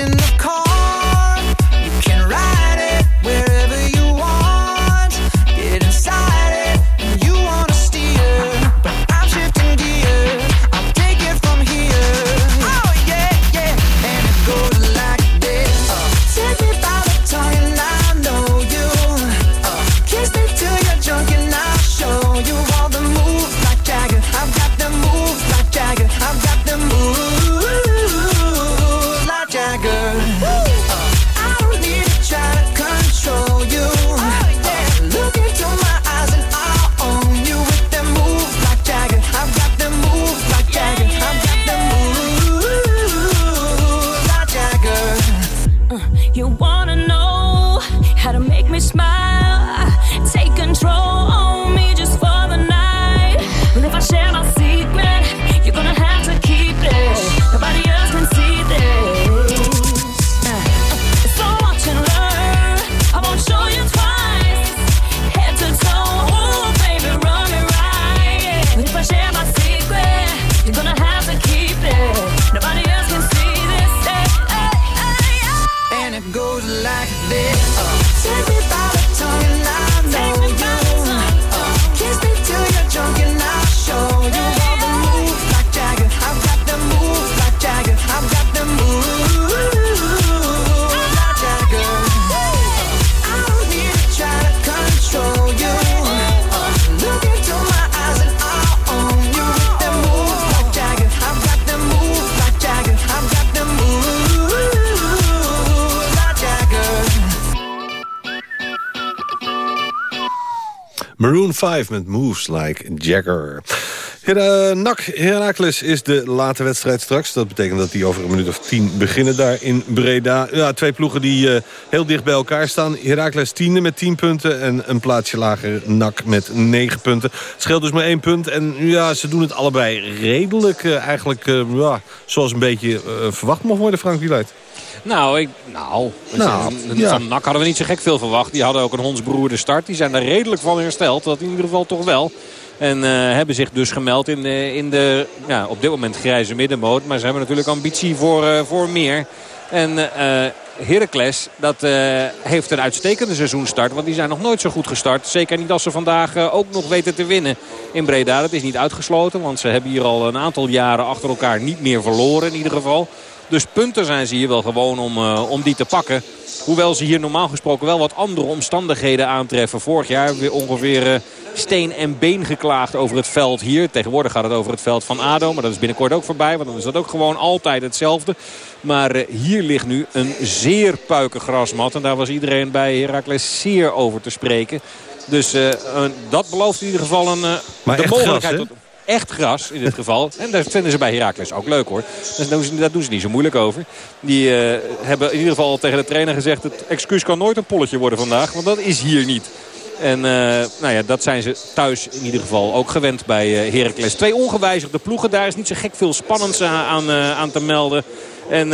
Maroon 5 met Moves Like Jagger. Her NAC Heracles is de late wedstrijd straks. Dat betekent dat die over een minuut of tien beginnen daar in Breda. Ja, twee ploegen die uh, heel dicht bij elkaar staan. Heracles tiende met tien punten en een plaatsje lager NAC met negen punten. Het scheelt dus maar één punt. En ja, ze doen het allebei redelijk uh, eigenlijk ja, zoals een beetje verwacht mag worden, Frank Wieluid. Nou, ik, nou, nou ja. van NAC hadden we niet zo gek veel verwacht. Die hadden ook een hondsbroerde start. Die zijn er redelijk van hersteld. Dat in ieder geval toch wel. En uh, hebben zich dus gemeld in, uh, in de ja, op dit moment grijze middenmoot. Maar ze hebben natuurlijk ambitie voor, uh, voor meer. En Heracles dat, heeft een uitstekende seizoenstart. Want die zijn nog nooit zo goed gestart. Zeker niet als ze vandaag ook nog weten te winnen in Breda. Dat is niet uitgesloten. Want ze hebben hier al een aantal jaren achter elkaar niet meer verloren in ieder geval. Dus punten zijn ze hier wel gewoon om, om die te pakken. Hoewel ze hier normaal gesproken wel wat andere omstandigheden aantreffen. Vorig jaar weer ongeveer steen en been geklaagd over het veld hier. Tegenwoordig gaat het over het veld van ADO. Maar dat is binnenkort ook voorbij. Want dan is dat ook gewoon altijd hetzelfde. Maar uh, hier ligt nu een zeer puike grasmat. En daar was iedereen bij Heracles zeer over te spreken. Dus uh, dat belooft in ieder geval een, uh, maar de mogelijkheid gras, tot echt gras in dit geval. En dat vinden ze bij Heracles ook leuk hoor. Dus daar doen ze, niet zo moeilijk over. Die uh, hebben in ieder geval tegen de trainer gezegd... het excuus kan nooit een polletje worden vandaag. Want dat is hier niet. En uh, nou ja, dat zijn ze thuis in ieder geval ook gewend bij uh, Heracles. Twee ongewijzigde ploegen. Daar is niet zo gek veel spannends aan, aan te melden. En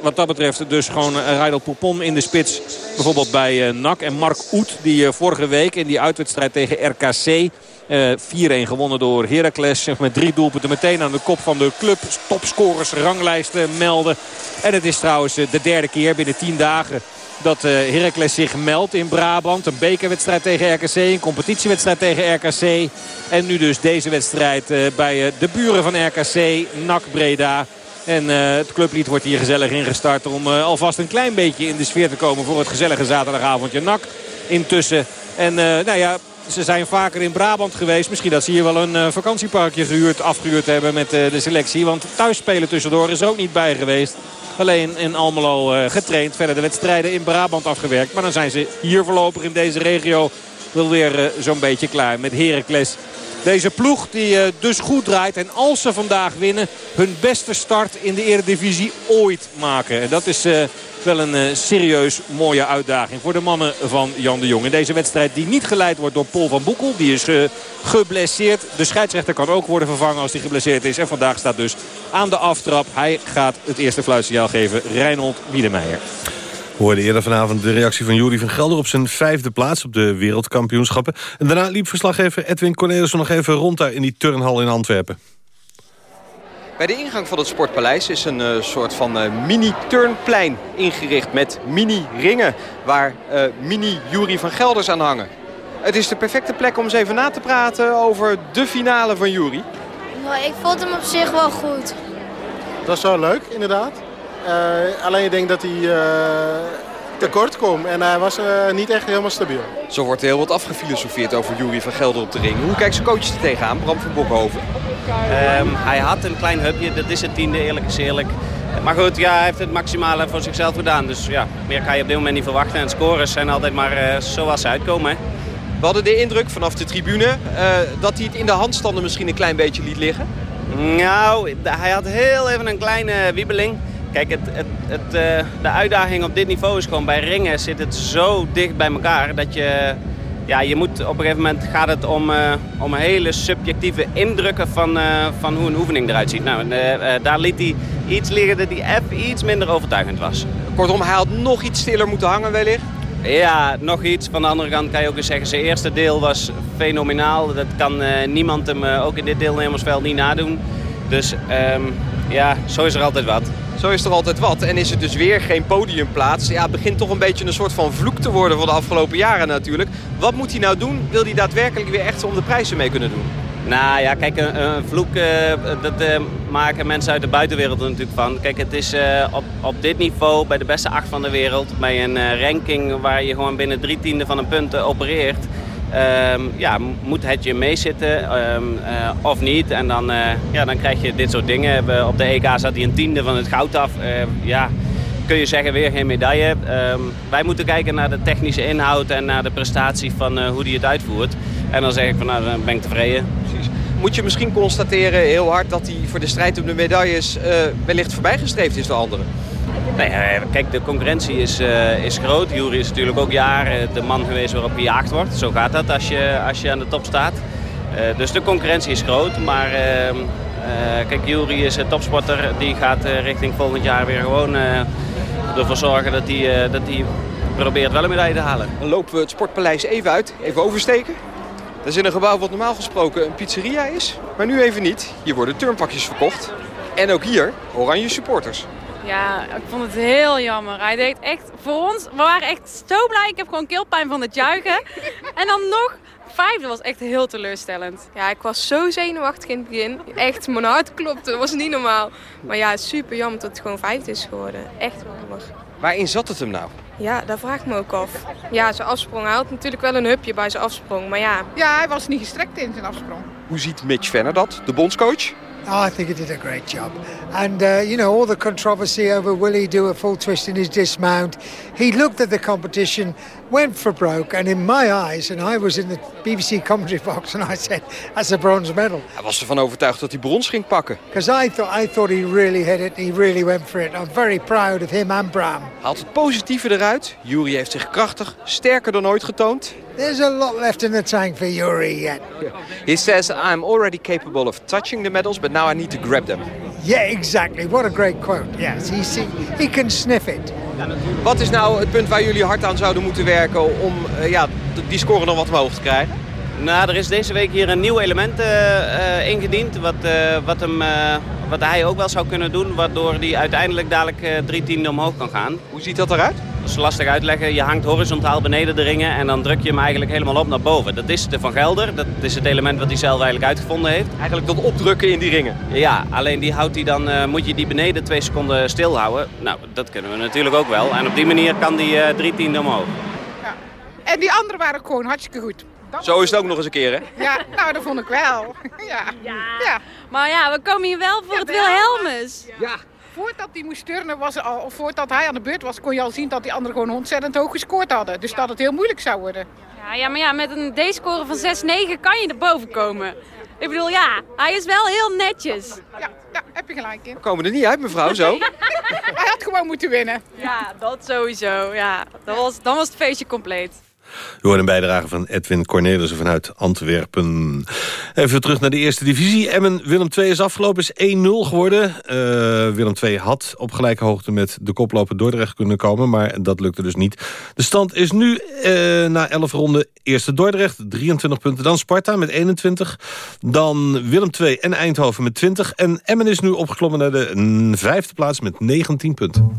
wat dat betreft dus gewoon Rijdel Poupon in de spits. Bijvoorbeeld bij NAC en Mark Oet. Die vorige week in die uitwedstrijd tegen RKC... 4-1 gewonnen door Heracles. Met drie doelpunten meteen aan de kop van de club. Topscorers ranglijsten melden. En het is trouwens de derde keer binnen 10 dagen dat uh, Heracles zich meldt in Brabant. Een bekerwedstrijd tegen RKC, een competitiewedstrijd tegen RKC. En nu dus deze wedstrijd bij de buren van RKC, NAC Breda. En het clublied wordt hier gezellig ingestart om alvast een klein beetje in de sfeer te komen voor het gezellige zaterdagavondje NAC. Intussen. En nou ja, ze zijn vaker in Brabant geweest. Misschien dat ze hier wel een vakantieparkje gehuurd, afgehuurd hebben met de selectie. Want thuisspelen tussendoor is er ook niet bij geweest. Alleen in Almelo uh, getraind. Verder de wedstrijden in Brabant afgewerkt. Maar dan zijn ze hier voorlopig in deze regio wel weer zo'n beetje klaar met Heracles. Deze ploeg die dus goed draait. En als ze vandaag winnen hun beste start in de eredivisie ooit maken. En dat is wel een uh, serieus mooie uitdaging voor de mannen van Jan de Jong. In deze wedstrijd die niet geleid wordt door Paul van Boekel. Die is uh, geblesseerd. De scheidsrechter kan ook worden vervangen als hij geblesseerd is. En vandaag staat dus aan de aftrap. Hij gaat het eerste fluitsignaal geven. Reinhold Wiedemeijer. We hoorden eerder vanavond de reactie van Jury van Gelder... op zijn vijfde plaats op de wereldkampioenschappen. En daarna liep verslaggever Edwin Cornelissen nog even rond daar... in die turnhal in Antwerpen. Bij de ingang van het Sportpaleis is een uh, soort van uh, mini-turnplein ingericht met mini-ringen... waar uh, mini-Jury van Gelders aan hangen. Het is de perfecte plek om eens even na te praten over de finale van Jury. Nou, ik vond hem op zich wel goed. Dat is wel leuk, inderdaad. alleen ik denk dat hij tekort en hij was niet echt helemaal stabiel. Zo wordt heel wat afgefilosofeerd over Jury van Gelder op de ring. Hoe kijkt zijn coaches er tegenaan, Bram van Bokhoven? Um, hij had een klein hupje, dat is het tiende, eerlijk is eerlijk. Maar goed, ja, hij heeft het maximale voor zichzelf gedaan. Dus ja, meer kan je op dit moment niet verwachten. En scores zijn altijd maar uh, zoals ze uitkomen. Hè. We hadden de indruk vanaf de tribune uh, dat hij het in de handstanden misschien een klein beetje liet liggen. Nou, hij had heel even een kleine wiebeling. Kijk, het, het, het, uh, de uitdaging op dit niveau is gewoon bij ringen zit het zo dicht bij elkaar dat je ja, je moet op een gegeven moment gaat het om, uh, om hele subjectieve indrukken van, uh, van hoe een oefening eruit ziet. Nou, daar liet hij iets liggen dat hij even iets minder overtuigend was. Kortom, hij had nog iets stiller moeten hangen wellicht? Ja, nog iets. Van de andere kant kan je ook eens zeggen, zijn eerste deel was fenomenaal. Dat kan niemand hem ook in dit deelnemersveld niet nadoen. Dus um, ja, zo is er altijd wat. Zo is er altijd wat. En is het dus weer geen podiumplaats. Ja, het begint toch een beetje een soort van vloek te worden van de afgelopen jaren natuurlijk. Wat moet hij nou doen? Wil hij daadwerkelijk weer echt om de prijzen mee kunnen doen? Nou ja, kijk, een, een vloek, uh, dat uh, maken mensen uit de buitenwereld er natuurlijk van. Kijk, het is uh, op, op dit niveau, bij de beste acht van de wereld, bij een ranking waar je gewoon binnen drie tiende van een punt opereert... Um, ja, moet het je meezitten um, of niet? En dan, uh, ja, dan krijg je dit soort dingen. Op de EK zat hij een tiende van het goud af. Uh, ja, kun je zeggen weer geen medaille. Ehm, wij moeten kijken naar de technische inhoud en naar de prestatie van eh, hoe die het uitvoert. En dan zeg ik van nou, dan ben ik tevreden. Precies. Moet je misschien constateren heel hard dat hij voor de strijd om de medailles wellicht voorbijgestreefd is door anderen? Nee, kijk, de concurrentie is, uh, is groot. Jury is natuurlijk ook jaren de man geweest waarop gejaagd wordt. Zo gaat dat als je, als je aan de top staat. Uh, dus de concurrentie is groot. Maar ehm, kijk, Jury is een topsporter. Die gaat richting volgend jaar weer gewoon ervoor zorgen dat hij, dat probeert wel een medaille te halen. Dan lopen we het Sportpaleis even uit. Even oversteken. Dat is in een gebouw wat normaal gesproken een pizzeria is. Maar nu even niet. Hier worden turnpakjes verkocht. En ook hier oranje supporters. Ja, ik vond het heel jammer. Hij deed echt voor ons. We waren echt zo blij. Ik heb gewoon keelpijn van het juichen. En dan nog vijfde was echt heel teleurstellend. Ja, ik was zo zenuwachtig in het begin. Echt, mijn hart klopte. Dat was niet normaal. Maar ja, super jammer dat het gewoon vijfde is geworden. Echt wel jammer. Waarin zat het hem nou? Ja, daar vraag ik me ook af. Ja, zijn afsprong. Hij had natuurlijk wel een hupje bij zijn afsprong, maar ja. Ja, hij was niet gestrekt in zijn afsprong. Hoe ziet Mitch Venner dat, de bondscoach? Oh, I think he did a great job. And, uh, you know, all the controversy over will he do a full twist in his dismount. He looked at the competition, went for broke, and in my eyes, and I was in the BBC commentary box, and I said, that's a bronze medal. Hij was ervan overtuigd dat hij brons ging pakken. Because I thought, I thought he really hit it, he really went for it. I'm very proud of him and Bram. Haalt het positieve eruit. Yuri heeft zich krachtig, sterker dan ooit getoond. There's a lot left in the tank for Yuri yet. He says, I'm already capable of touching the medals, but now I need to grab them. Yeah, exactly. What a great quote. Yes, he, he can sniff it. Wat is nou het punt waar jullie hard aan zouden moeten werken om uh, ja, die score nog wat omhoog te krijgen? Nou, er is deze week hier een nieuw element uh, uh, ingediend. Wat, wat, hem, wat hij ook wel zou kunnen doen. Waardoor hij uiteindelijk dadelijk drie tienden omhoog kan gaan. Hoe ziet dat eruit? Dat is lastig uitleggen. Je hangt horizontaal beneden de ringen en dan druk je hem eigenlijk helemaal op naar boven. Dat is de Van Gelder. Dat is het element wat hij zelf eigenlijk uitgevonden heeft. Eigenlijk dat opdrukken in die ringen? Ja, alleen die houdt hij dan, uh, moet je die beneden twee seconden stilhouden. Nou, dat kunnen we natuurlijk ook wel. En op die manier kan die uh, drie tienden omhoog. Ja. En die anderen waren gewoon hartstikke goed. Dat Zo is het ook nog eens een keer, hè? Ja, nou, dat vond ik wel. ja. Ja. ja. Maar ja, we komen hier wel voor ja, het Wilhelmus. Ja. Voordat hij moest turnen, was al, of voordat hij aan de beurt was, kon je al zien dat die anderen gewoon ontzettend hoog gescoord hadden. Dus dat het heel moeilijk zou worden. Ja, ja maar ja, met een D-score van 6-9 kan je erboven komen. Ik bedoel, ja, hij is wel heel netjes. Ja, ja heb je gelijk in. We komen er niet uit, mevrouw, zo. hij had gewoon moeten winnen. Ja, dat sowieso. Ja, dan was, dan was het feestje compleet. U hoort een bijdrage van Edwin Cornelissen vanuit Antwerpen. Even terug naar de eerste divisie. Emmen Willem II is afgelopen, is 1-0 geworden. Uh, Willem II had op gelijke hoogte met de koploper Dordrecht kunnen komen... maar dat lukte dus niet. De stand is nu uh, na 11 ronden eerste Dordrecht, 23 punten. Dan Sparta met 21. Dan Willem II en Eindhoven met 20. En Emmen is nu opgeklommen naar de vijfde plaats met 19 punten.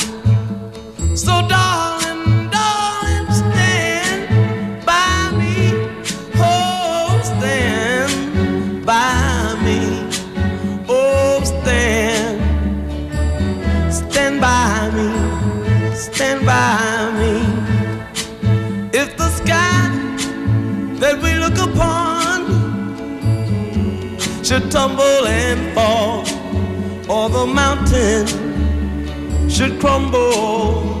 Should tumble and fall, or the mountain should crumble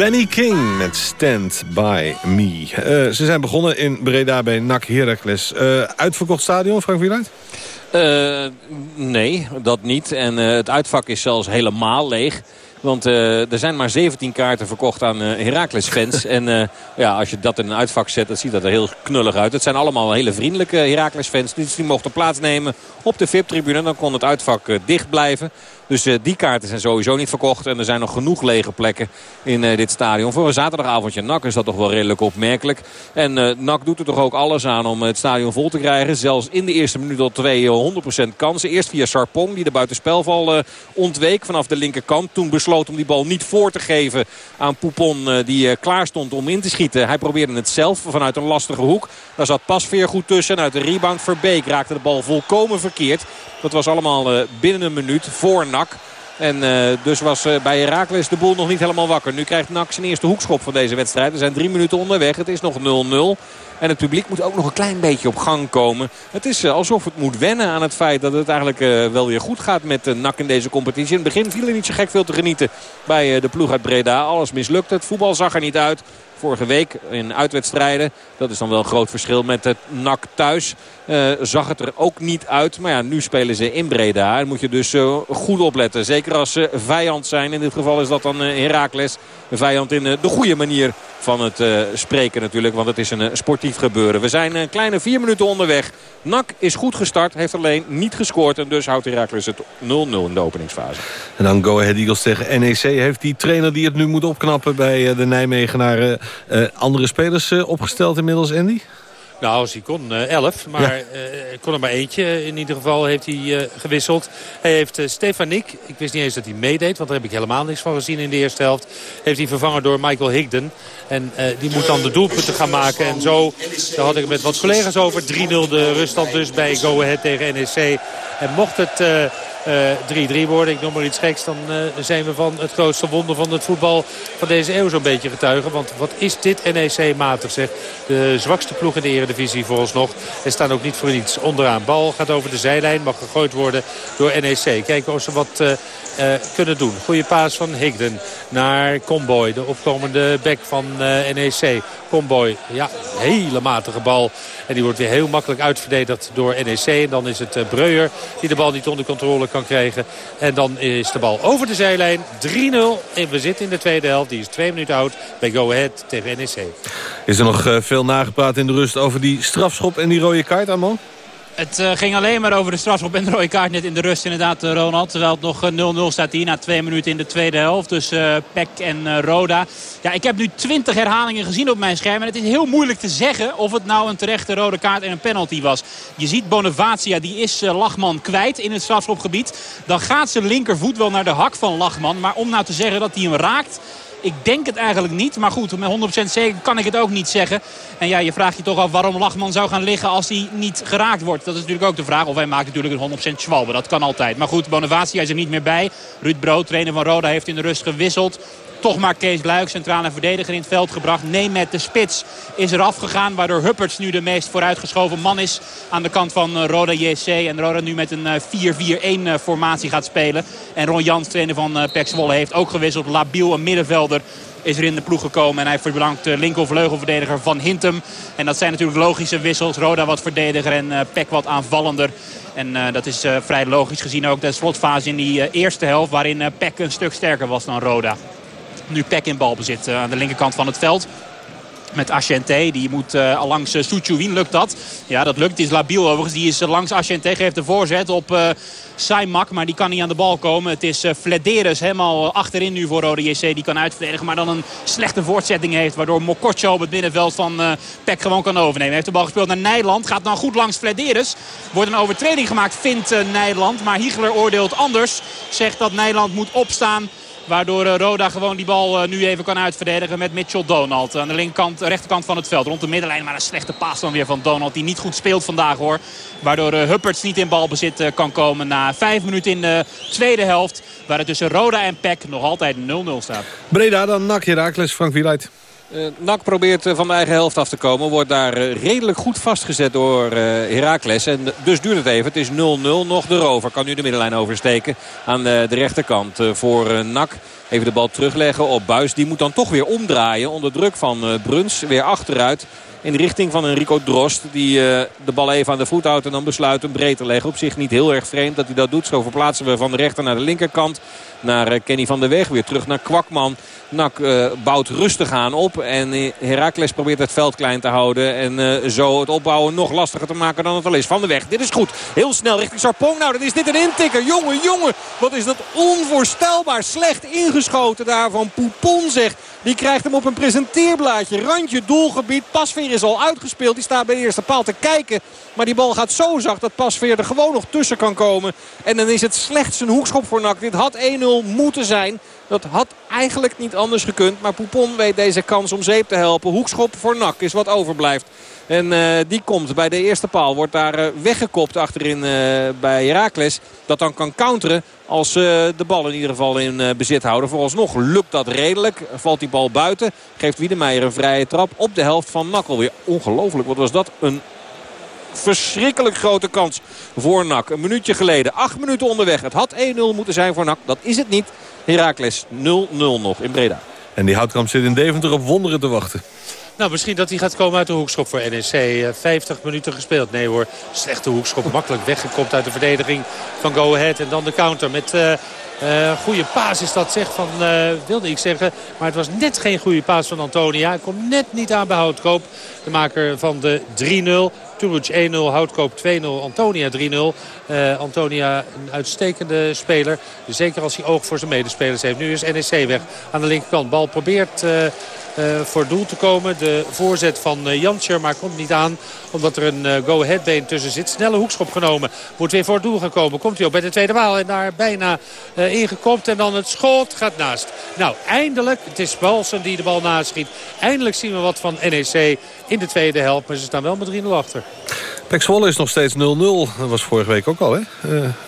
Benny King met Stand By Me. Eh, ze zijn begonnen in Breda bij NAC Heracles. Eh, uitverkocht stadion, Frank Wieluid? Eh, nee, dat niet. En het uitvak is zelfs helemaal leeg. Want er zijn maar 17 kaarten verkocht aan uh, Heracles-fans. en uh, ja, als je dat in een uitvak zet, dan ziet dat er heel knullig uit. Het zijn allemaal hele vriendelijke Heracles-fans. Die, die mochten plaatsnemen op de VIP-tribune. Dan kon het uitvak dicht blijven. Dus die kaarten zijn sowieso niet verkocht. En er zijn nog genoeg lege plekken in dit stadion. Voor een zaterdagavondje NAC is dat toch wel redelijk opmerkelijk. En NAC doet er toch ook alles aan om het stadion vol te krijgen. Zelfs in de eerste minuut al twee 100% kansen. Eerst via Sarpong, die de buitenspelval ontweek vanaf de linkerkant. Toen besloot om die bal niet voor te geven aan Poupon die klaar stond om in te schieten. Hij probeerde het zelf vanuit een lastige hoek. Daar zat Pasveer goed tussen. En uit de rebound Verbeek raakte de bal volkomen verkeerd. Dat was allemaal binnen een minuut voor NAC. En uh, dus was uh, bij Herakles de boel nog niet helemaal wakker. Nu krijgt NAC zijn eerste hoekschop van deze wedstrijd. Er zijn drie minuten onderweg. Het is nog 0-0. En het publiek moet ook nog een klein beetje op gang komen. Het is alsof het moet wennen aan het feit dat het eigenlijk wel weer goed gaat met NAC in deze competitie. In het begin viel er niet zo gek veel te genieten bij de ploeg uit Breda. Alles mislukt. Het voetbal zag er niet uit. Vorige week in uitwedstrijden. Dat is dan wel een groot verschil met het NAC thuis. Uh, zag het er ook niet uit. Maar ja, nu spelen ze in Breda. En moet je dus uh, goed opletten. Zeker als ze vijand zijn. In dit geval is dat dan uh, Heracles. Een vijand in de goede manier van het spreken natuurlijk. Want het is een sportief gebeuren. We zijn een kleine vier minuten onderweg. NAC is goed gestart. Heeft alleen niet gescoord. En dus houdt Heracles het 0-0 in de openingsfase. En dan Go Ahead Eagles tegen NEC. Heeft die trainer die het nu moet opknappen bij de Nijmegenaren... andere spelers opgesteld inmiddels, Andy? Nou, als hij kon, uh, elf. Maar ja. uh, kon er maar eentje. In ieder geval heeft hij uh, gewisseld. Hij heeft Stefanik, ik wist niet eens dat hij meedeed. Want daar heb ik helemaal niks van gezien in de eerste helft. Heeft hij vervangen door Michael Higden. En die moet dan de doelpunten gaan maken. En zo, daar had ik het met wat collega's over. 3-0 de ruststand dus bij Go Ahead tegen NEC. En mocht het... 3-3 uh, worden. Ik noem maar iets geks. Dan zijn we van het grootste wonder van het voetbal van deze eeuw zo'n beetje getuigen. Want wat is dit NEC-matig zeg. De zwakste ploeg in de eredivisie vooralsnog. Er staan ook niet voor niets onderaan. Bal gaat over de zijlijn. Mag gegooid worden door NEC. Kijken of ze wat kunnen doen. Goede paas van Higden naar Comboy. De opkomende back van NEC. Comboy, ja, hele matige bal. En die wordt weer heel makkelijk uitverdedigd door NEC. En dan is het Breuer die de bal niet onder controle kan krijgen. En dan is de bal over de zijlijn. 3-0. En we zitten in de tweede helft. Die is twee minuten oud bij Go Ahead tegen NEC. Is er nog uh, veel nagepraat in de rust over die strafschop en die rode kaart, Arman? Het uh, ging alleen maar over de strafschop en de rode kaart net in de rust inderdaad, uh, Ronald. Terwijl het nog 0-0 staat hier na twee minuten in de tweede helft. Dus uh, Peck en Roda. Ja, ik heb nu 20 herhalingen gezien op mijn scherm. En het is heel moeilijk te zeggen of het nou een terechte rode kaart en een penalty was. Je ziet Bonavacia, die is Lachman kwijt in het strafschopgebied. Dan gaat zijn linkervoet wel naar de hak van Lachman. Maar om nou te zeggen dat hij hem raakt... Ik denk het eigenlijk niet. Maar goed, met 100% zeker kan ik het ook niet zeggen. En ja, je vraagt je toch af waarom Lachman zou gaan liggen als hij niet geraakt wordt. Dat is natuurlijk ook de vraag. Of hij maakt natuurlijk een 100% schwalbe. Dat kan altijd. Maar goed, Bonavacia is er niet meer bij. Ruud Brood, trainer van Roda, heeft in de rust gewisseld. Toch maar Kees Luik, centrale verdediger, in het veld gebracht. Nee, met de spits is er afgegaan. Waardoor Hupperts nu de meest vooruitgeschoven man is aan de kant van Roda JC. En Roda nu met een 4-4-1 formatie gaat spelen. En Ron Jans, trainer van Pek Zwolle, heeft ook gewisseld. Labiel, een middenvelder is er in de ploeg gekomen. En hij verbelangt de linkervleugelverdediger Van Hintem. En dat zijn natuurlijk logische wissels. Roda wat verdediger en Peck wat aanvallender. En dat is vrij logisch gezien ook de slotfase in die eerste helft... waarin Peck een stuk sterker was dan Roda. Nu Peck in balbezit aan de linkerkant van het veld met Asciente. Die moet uh, langs uh. Lukt dat? Ja, dat lukt. Is labiel overigens. Die is langs Asciente. Geeft de voorzet op uh, Saimak. Maar die kan niet aan de bal komen. Het is uh, Flederis helemaal achterin nu voor Rode JC. Die kan uitverdedigen. Maar dan een slechte voortzetting heeft. Waardoor Mokotjo op het binnenveld van uh, Peck gewoon kan overnemen. Heeft de bal gespeeld naar Nijland. Gaat dan goed langs Flederis. Wordt een overtreding gemaakt, vindt Nijland. Maar Hiegler oordeelt anders. Zegt dat Nijland moet opstaan. Waardoor Roda gewoon die bal nu even kan uitverdedigen met Mitchell Donald. Aan de linkerkant, rechterkant van het veld. Rond de middenlijn maar een slechte paas dan weer van Donald. Die niet goed speelt vandaag hoor. Waardoor Hupperts niet in balbezit kan komen na vijf minuten in de tweede helft. Waar het tussen Roda en Peck nog altijd 0-0 staat. Breda dan NAC Herakles, Frank Wieluid. Uh, Nak probeert van de eigen helft af te komen. Wordt daar redelijk goed vastgezet door Heracles. En dus duurt het even. Het is 0-0 nog de rover. Kan nu de middenlijn oversteken aan de, rechterkant voor Nak. Even de bal terugleggen op Buis. Die moet dan toch weer omdraaien onder druk van Bruns. Weer achteruit in de richting van Enrico Drost. Die de bal even aan de voet houdt en dan besluit hem breed te leggen. Op zich niet heel erg vreemd dat hij dat doet. Zo verplaatsen we van de rechter naar de linkerkant. Naar uh, Kenny van der Weg. Weer terug naar Kwakman. Nak uh, bouwt rustig aan op. En Heracles probeert het veld klein te houden. En zo het opbouwen nog lastiger te maken dan het al is. Van der Weg, dit is goed. Heel snel richting Sarpong. Nou, dan is dit een intikker. Jongen, jongen. Wat is dat onvoorstelbaar slecht ingeschoten daar van Poupon zegt. Die krijgt hem op een presenteerblaadje. Randje doelgebied. Pasveer is al uitgespeeld. Die staat bij de eerste paal te kijken. Maar die bal gaat zo zacht dat Pasveer er gewoon nog tussen kan komen. En dan is het slechts een hoekschop voor NAC. Dit had 1-0 moeten zijn. Dat had eigenlijk niet anders gekund. Maar Poupon weet deze kans om zeep te helpen. Hoekschop voor NAC is wat overblijft. En uh, die komt bij de eerste paal. Wordt daar uh, weggekopt achterin uh, bij Herakles. Dat dan kan counteren als de bal in ieder geval in bezit houden. Vooralsnog lukt dat redelijk. Valt die bal buiten. Geeft Wiedemeijer een vrije trap op de helft van NAC. Alweer ongelooflijk. Wat was dat? Een verschrikkelijk grote kans voor NAC. Een minuutje geleden. Acht minuten onderweg. Het had 1-0 moeten zijn voor NAC. Dat is het niet. Herakles 0-0 nog in Breda. En die houtkamp zit in Deventer op wonderen te wachten. Nou, misschien dat hij gaat komen uit de hoekschop voor NEC. 50 minuten gespeeld. Nee hoor, slechte hoekschop. Makkelijk weggekopt uit de verdediging van Go Ahead. En dan de counter met... Uh, uh, goede paas is dat zeg van, uh, wilde ik zeggen. Maar het was net geen goede paas van Antonia. Hij komt net niet aan bij Houtkoop. De maker van de 3-0. Turuc 1-0, Houtkoop 2-0, Antonia 3-0. Uh, Antonia een uitstekende speler. Zeker als hij oog voor zijn medespelers heeft. Nu is NEC weg aan de linkerkant. Bal probeert uh, voor doel te komen. De voorzet van uh, Janscher, maar komt niet aan. Omdat er een uh, go-ahead been tussen zit. Snelle hoekschop genomen. Moet weer voor het doel gaan komen. Komt hij op bij de tweede maal. En daar bijna ingekopt. En dan het schot gaat naast. Nou, eindelijk. Het is Balsen die de bal naschiet. Eindelijk zien we wat van NEC in de tweede helft. Maar ze staan wel met 3-0 achter. Pek Zwolle is nog steeds 0-0. Dat was vorige week ook al, hè,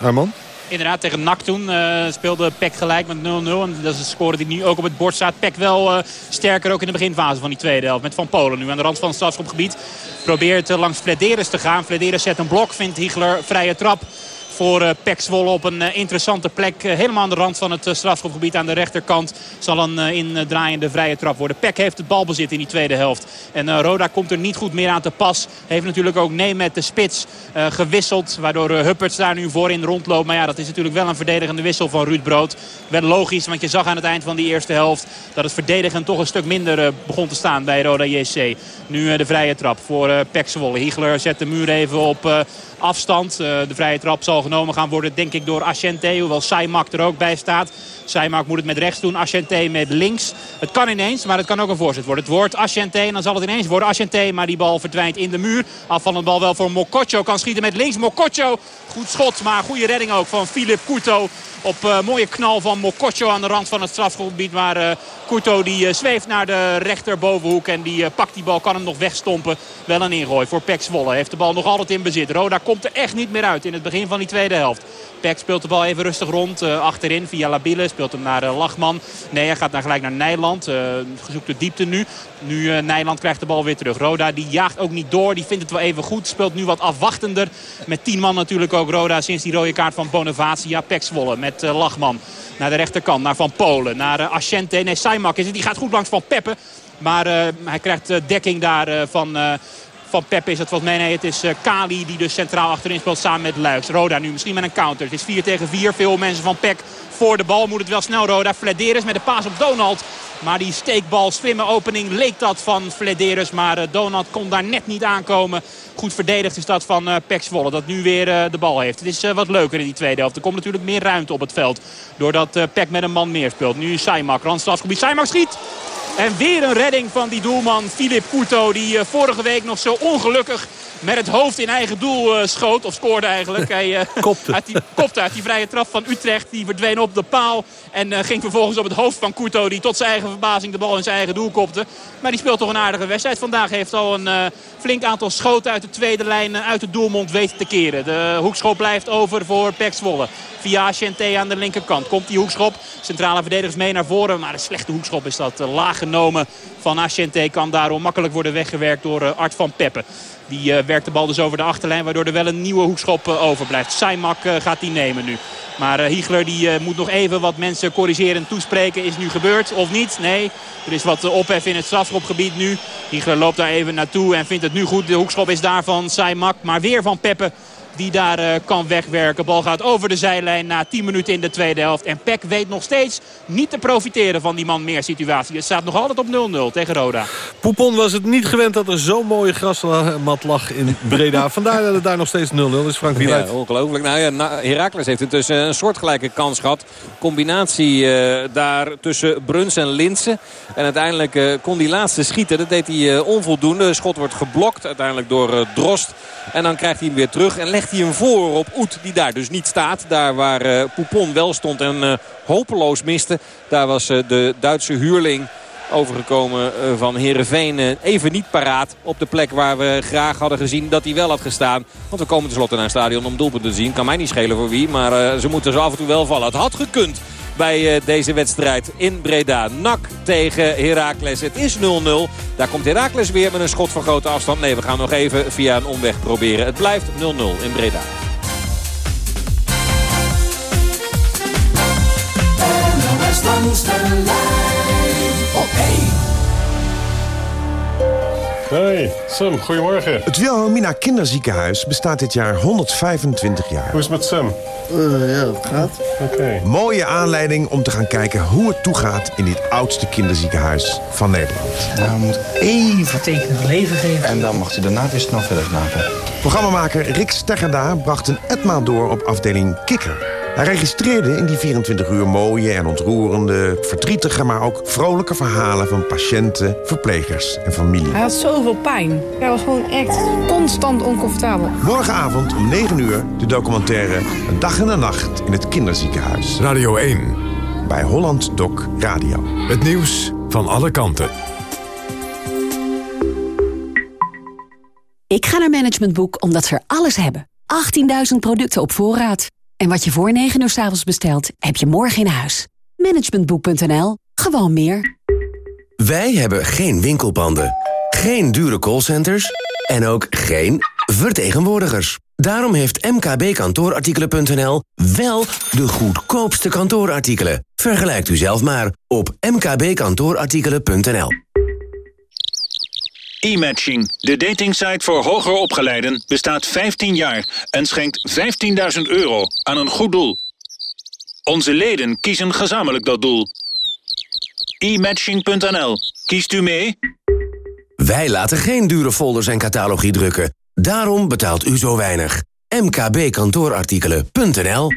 Arman? Inderdaad, tegen NAC toen uh, speelde Peck gelijk met 0-0. En dat is een score die nu ook op het bord staat. Peck wel uh, sterker ook in de beginfase van die tweede helft. Met Van Polen nu aan de rand van het strafschopgebied. Probeert uh, langs Flederis te gaan. Flederis zet een blok, vindt Hiegler vrije trap voor uh, Pek Zwolle op een uh, interessante plek. Uh, helemaal aan de rand van het strafschopgebied aan de rechterkant. Zal een indraaiende vrije trap worden. Pek heeft het balbezit in die tweede helft. En Roda komt er niet goed meer aan te pas. Heeft natuurlijk ook nee met de spits gewisseld. Waardoor Hupperts daar nu voorin rondloopt. Maar ja, dat is natuurlijk wel een verdedigende wissel van Ruud Brood. Wel logisch, want je zag aan het eind van die eerste helft... dat het verdedigen toch een stuk minder begon te staan bij Roda JC. Nu de vrije trap voor Pek Zwolle. Hiegler zet de muur even op afstand. de vrije trap zal genomen gaan worden, denk ik, door Asciente. Hoewel Saimak er ook bij staat. Saimak moet het met rechts doen, Asciente met links. Het kan ineens, maar het kan ook een voorzet worden. Het wordt Asciente en dan zal het ineens worden Asciente. Maar die bal verdwijnt in de muur. Afvallende bal wel voor Mokotjo. Kan schieten met links. Mokotjo, goed schot, maar goede redding ook van Filip Couto. Op uh, mooie knal van Mokotjo aan de rand van het strafgebied. Maar uh, Couto die uh, zweeft naar de rechterbovenhoek. En die pakt die bal, kan hem nog wegstompen. Wel een ingooi voor Pek. Heeft de bal nog altijd in bezit. Roda komt er echt niet meer uit in het begin van die tweede helft. Peck speelt de bal even rustig rond. achterin via Labille. Speelt hem naar Lachman. Nee, hij gaat naar, gelijk naar Nijland. zoekt de diepte nu. Nu Nijland krijgt de bal weer terug. Roda die jaagt ook niet door. Die vindt het wel even goed. Speelt nu wat afwachtender. Met tien man natuurlijk ook Roda sinds die rode kaart van Bonavacia. Pek Zwolle met uh, Lachman. Naar de rechterkant, naar Van Polen, naar uh, Asciente. Nee, Saimak is het. Die gaat goed langs Van Peppe. Maar uh, hij krijgt dekking daar van... van Peppe is het wat mij. Nee, het is Kali die dus centraal achterin speelt samen met Luiks. Roda nu misschien met een counter. Het is 4 tegen 4. Veel mensen van Peck voor de bal. Moet het wel snel Roda. Flederis met de paas op Donald. Maar die steekbal, swimmen opening leek dat van Flederis. Maar uh, Donald kon daar net niet aankomen. Goed verdedigd is dat van uh, Pek Zwolle. Dat nu weer de bal heeft. Het is wat leuker in die tweede helft. Er komt natuurlijk meer ruimte op het veld. Doordat Pek met een man meer speelt. Nu Saimak, randstrafgebied. Saimak schiet. En weer een redding van die doelman Filip Couto. Die vorige week nog zo ongelukkig met het hoofd in eigen doel uh, schoot. Of scoorde eigenlijk. Hij uh, kopte. Uit die, kopte uit die vrije trap van Utrecht. Die verdween op de paal. En uh, ging vervolgens op het hoofd van Couto. Die tot zijn eigen verbazing de bal in zijn eigen doel kopte. Maar die speelt toch een aardige wedstrijd. Vandaag heeft al een flink aantal schoten uit de tweede lijn uit de doelmond weten te keren. De hoekschop blijft over voor Pek Zwolle. Via Chente aan de linkerkant. Komt die hoekschop. Centrale verdedigers mee naar voren. Maar een slechte hoekschop is dat. Laag genomen van Asciente. Kan daarom makkelijk worden weggewerkt door Art van Peppe. Die werkt de bal dus over de achterlijn. Waardoor er wel een nieuwe hoekschop overblijft. Saimak gaat die nemen nu. Maar Hiegler die, moet nog even wat mensen corrigerend toespreken. Is nu gebeurd of niet? Nee. Er is wat ophef in het strafschopgebied nu. Hiegler loopt daar even naartoe en vindt het nu goed. De hoekschop is daar van Saimak. Maar weer van Peppe die daar uh, kan wegwerken. Bal gaat over de zijlijn na 10 minuten in de tweede helft. En Peck weet nog steeds niet te profiteren van die man meer situatie. Het staat nog altijd op 0-0 tegen Roda. Poupon was het niet gewend dat er zo'n mooie grasmat lag in Breda. Vandaar dat het daar nog steeds 0-0 is. Frank Wieluid. Ja, ongelooflijk. Nou ja, Heracles heeft intussen een soortgelijke kans gehad. Combinatie uh, daar tussen Bruns en Linsen. En uiteindelijk uh, kon die laatste schieten. Dat deed hij onvoldoende. schot wordt geblokt uiteindelijk door Drost. En dan krijgt hij hem weer terug en legt hij hem voor op Oet. Die daar dus niet staat. Daar waar uh, Poupon wel stond en uh, hopeloos miste. Daar was uh, de Duitse huurling overgekomen van Heerenveen even niet paraat. Op de plek waar we graag hadden gezien dat hij wel had gestaan. Want we komen tenslotte naar een stadion om doelpunten te zien. Kan mij niet schelen voor wie, maar ze moeten zo af en toe wel vallen. Het had gekund bij deze wedstrijd in Breda. Nak tegen Heracles. Het is 0-0. Daar komt Heracles weer met een schot van grote afstand. Nee, we gaan nog even via een omweg proberen. Het blijft 0-0 in Breda. 1. Hey, Sam, goedemorgen. Het Wilhelmina Kinderziekenhuis bestaat dit jaar 125 jaar. Hoe is het met Sam? Uh, ja, het gaat. Oké. Mooie aanleiding om te gaan kijken hoe het toegaat... in dit oudste kinderziekenhuis van Nederland. Nou, moet even tekenen van leven geven. En dan mag u daarna weer snel verder slapen. Programmamaker Rick Steggerda bracht een etmaal door op afdeling Kikker. Hij registreerde in die 24 uur mooie en ontroerende, verdrietige... maar ook vrolijke verhalen van patiënten, verplegers en familie. Hij had zoveel pijn. Hij was gewoon echt constant oncomfortabel. Morgenavond om 9 uur de documentaire Een dag en een nacht in het kinderziekenhuis. Radio 1. Bij Holland Doc Radio. Het nieuws van alle kanten. Ik ga naar Management Boek omdat ze er alles hebben. 18.000 producten op voorraad. En wat je voor 9 uur s avonds bestelt, heb je morgen in huis. Managementboek.nl. Gewoon meer. Wij hebben geen winkelpanden, geen dure callcenters en ook geen vertegenwoordigers. Daarom heeft mkbkantoorartikelen.nl wel de goedkoopste kantoorartikelen. Vergelijkt u zelf maar op mkbkantoorartikelen.nl. E-matching, de datingsite voor hoger opgeleiden, bestaat 15 jaar en schenkt 15.000 euro aan een goed doel. Onze leden kiezen gezamenlijk dat doel. E-matching.nl. Kiest u mee? Wij laten geen dure folders en catalogie drukken. Daarom betaalt u zo weinig. mkbkantoorartikelen.nl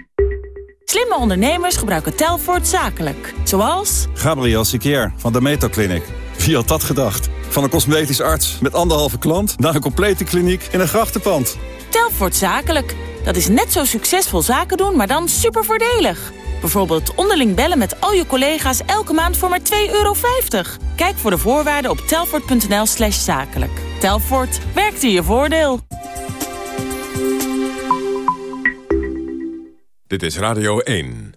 Slimme ondernemers gebruiken Telfort zakelijk. Zoals... Gabriel Sikier van de Meto Clinic. Wie had dat gedacht? Van een cosmetisch arts met anderhalve klant... naar een complete kliniek in een grachtenpand. Telfort Zakelijk. Dat is net zo succesvol zaken doen, maar dan super voordelig. Bijvoorbeeld onderling bellen met al je collega's elke maand voor maar 2,50 euro. Kijk voor de voorwaarden op telfort.nl slash zakelijk. Telfort, werkt in je voordeel. Dit is Radio 1.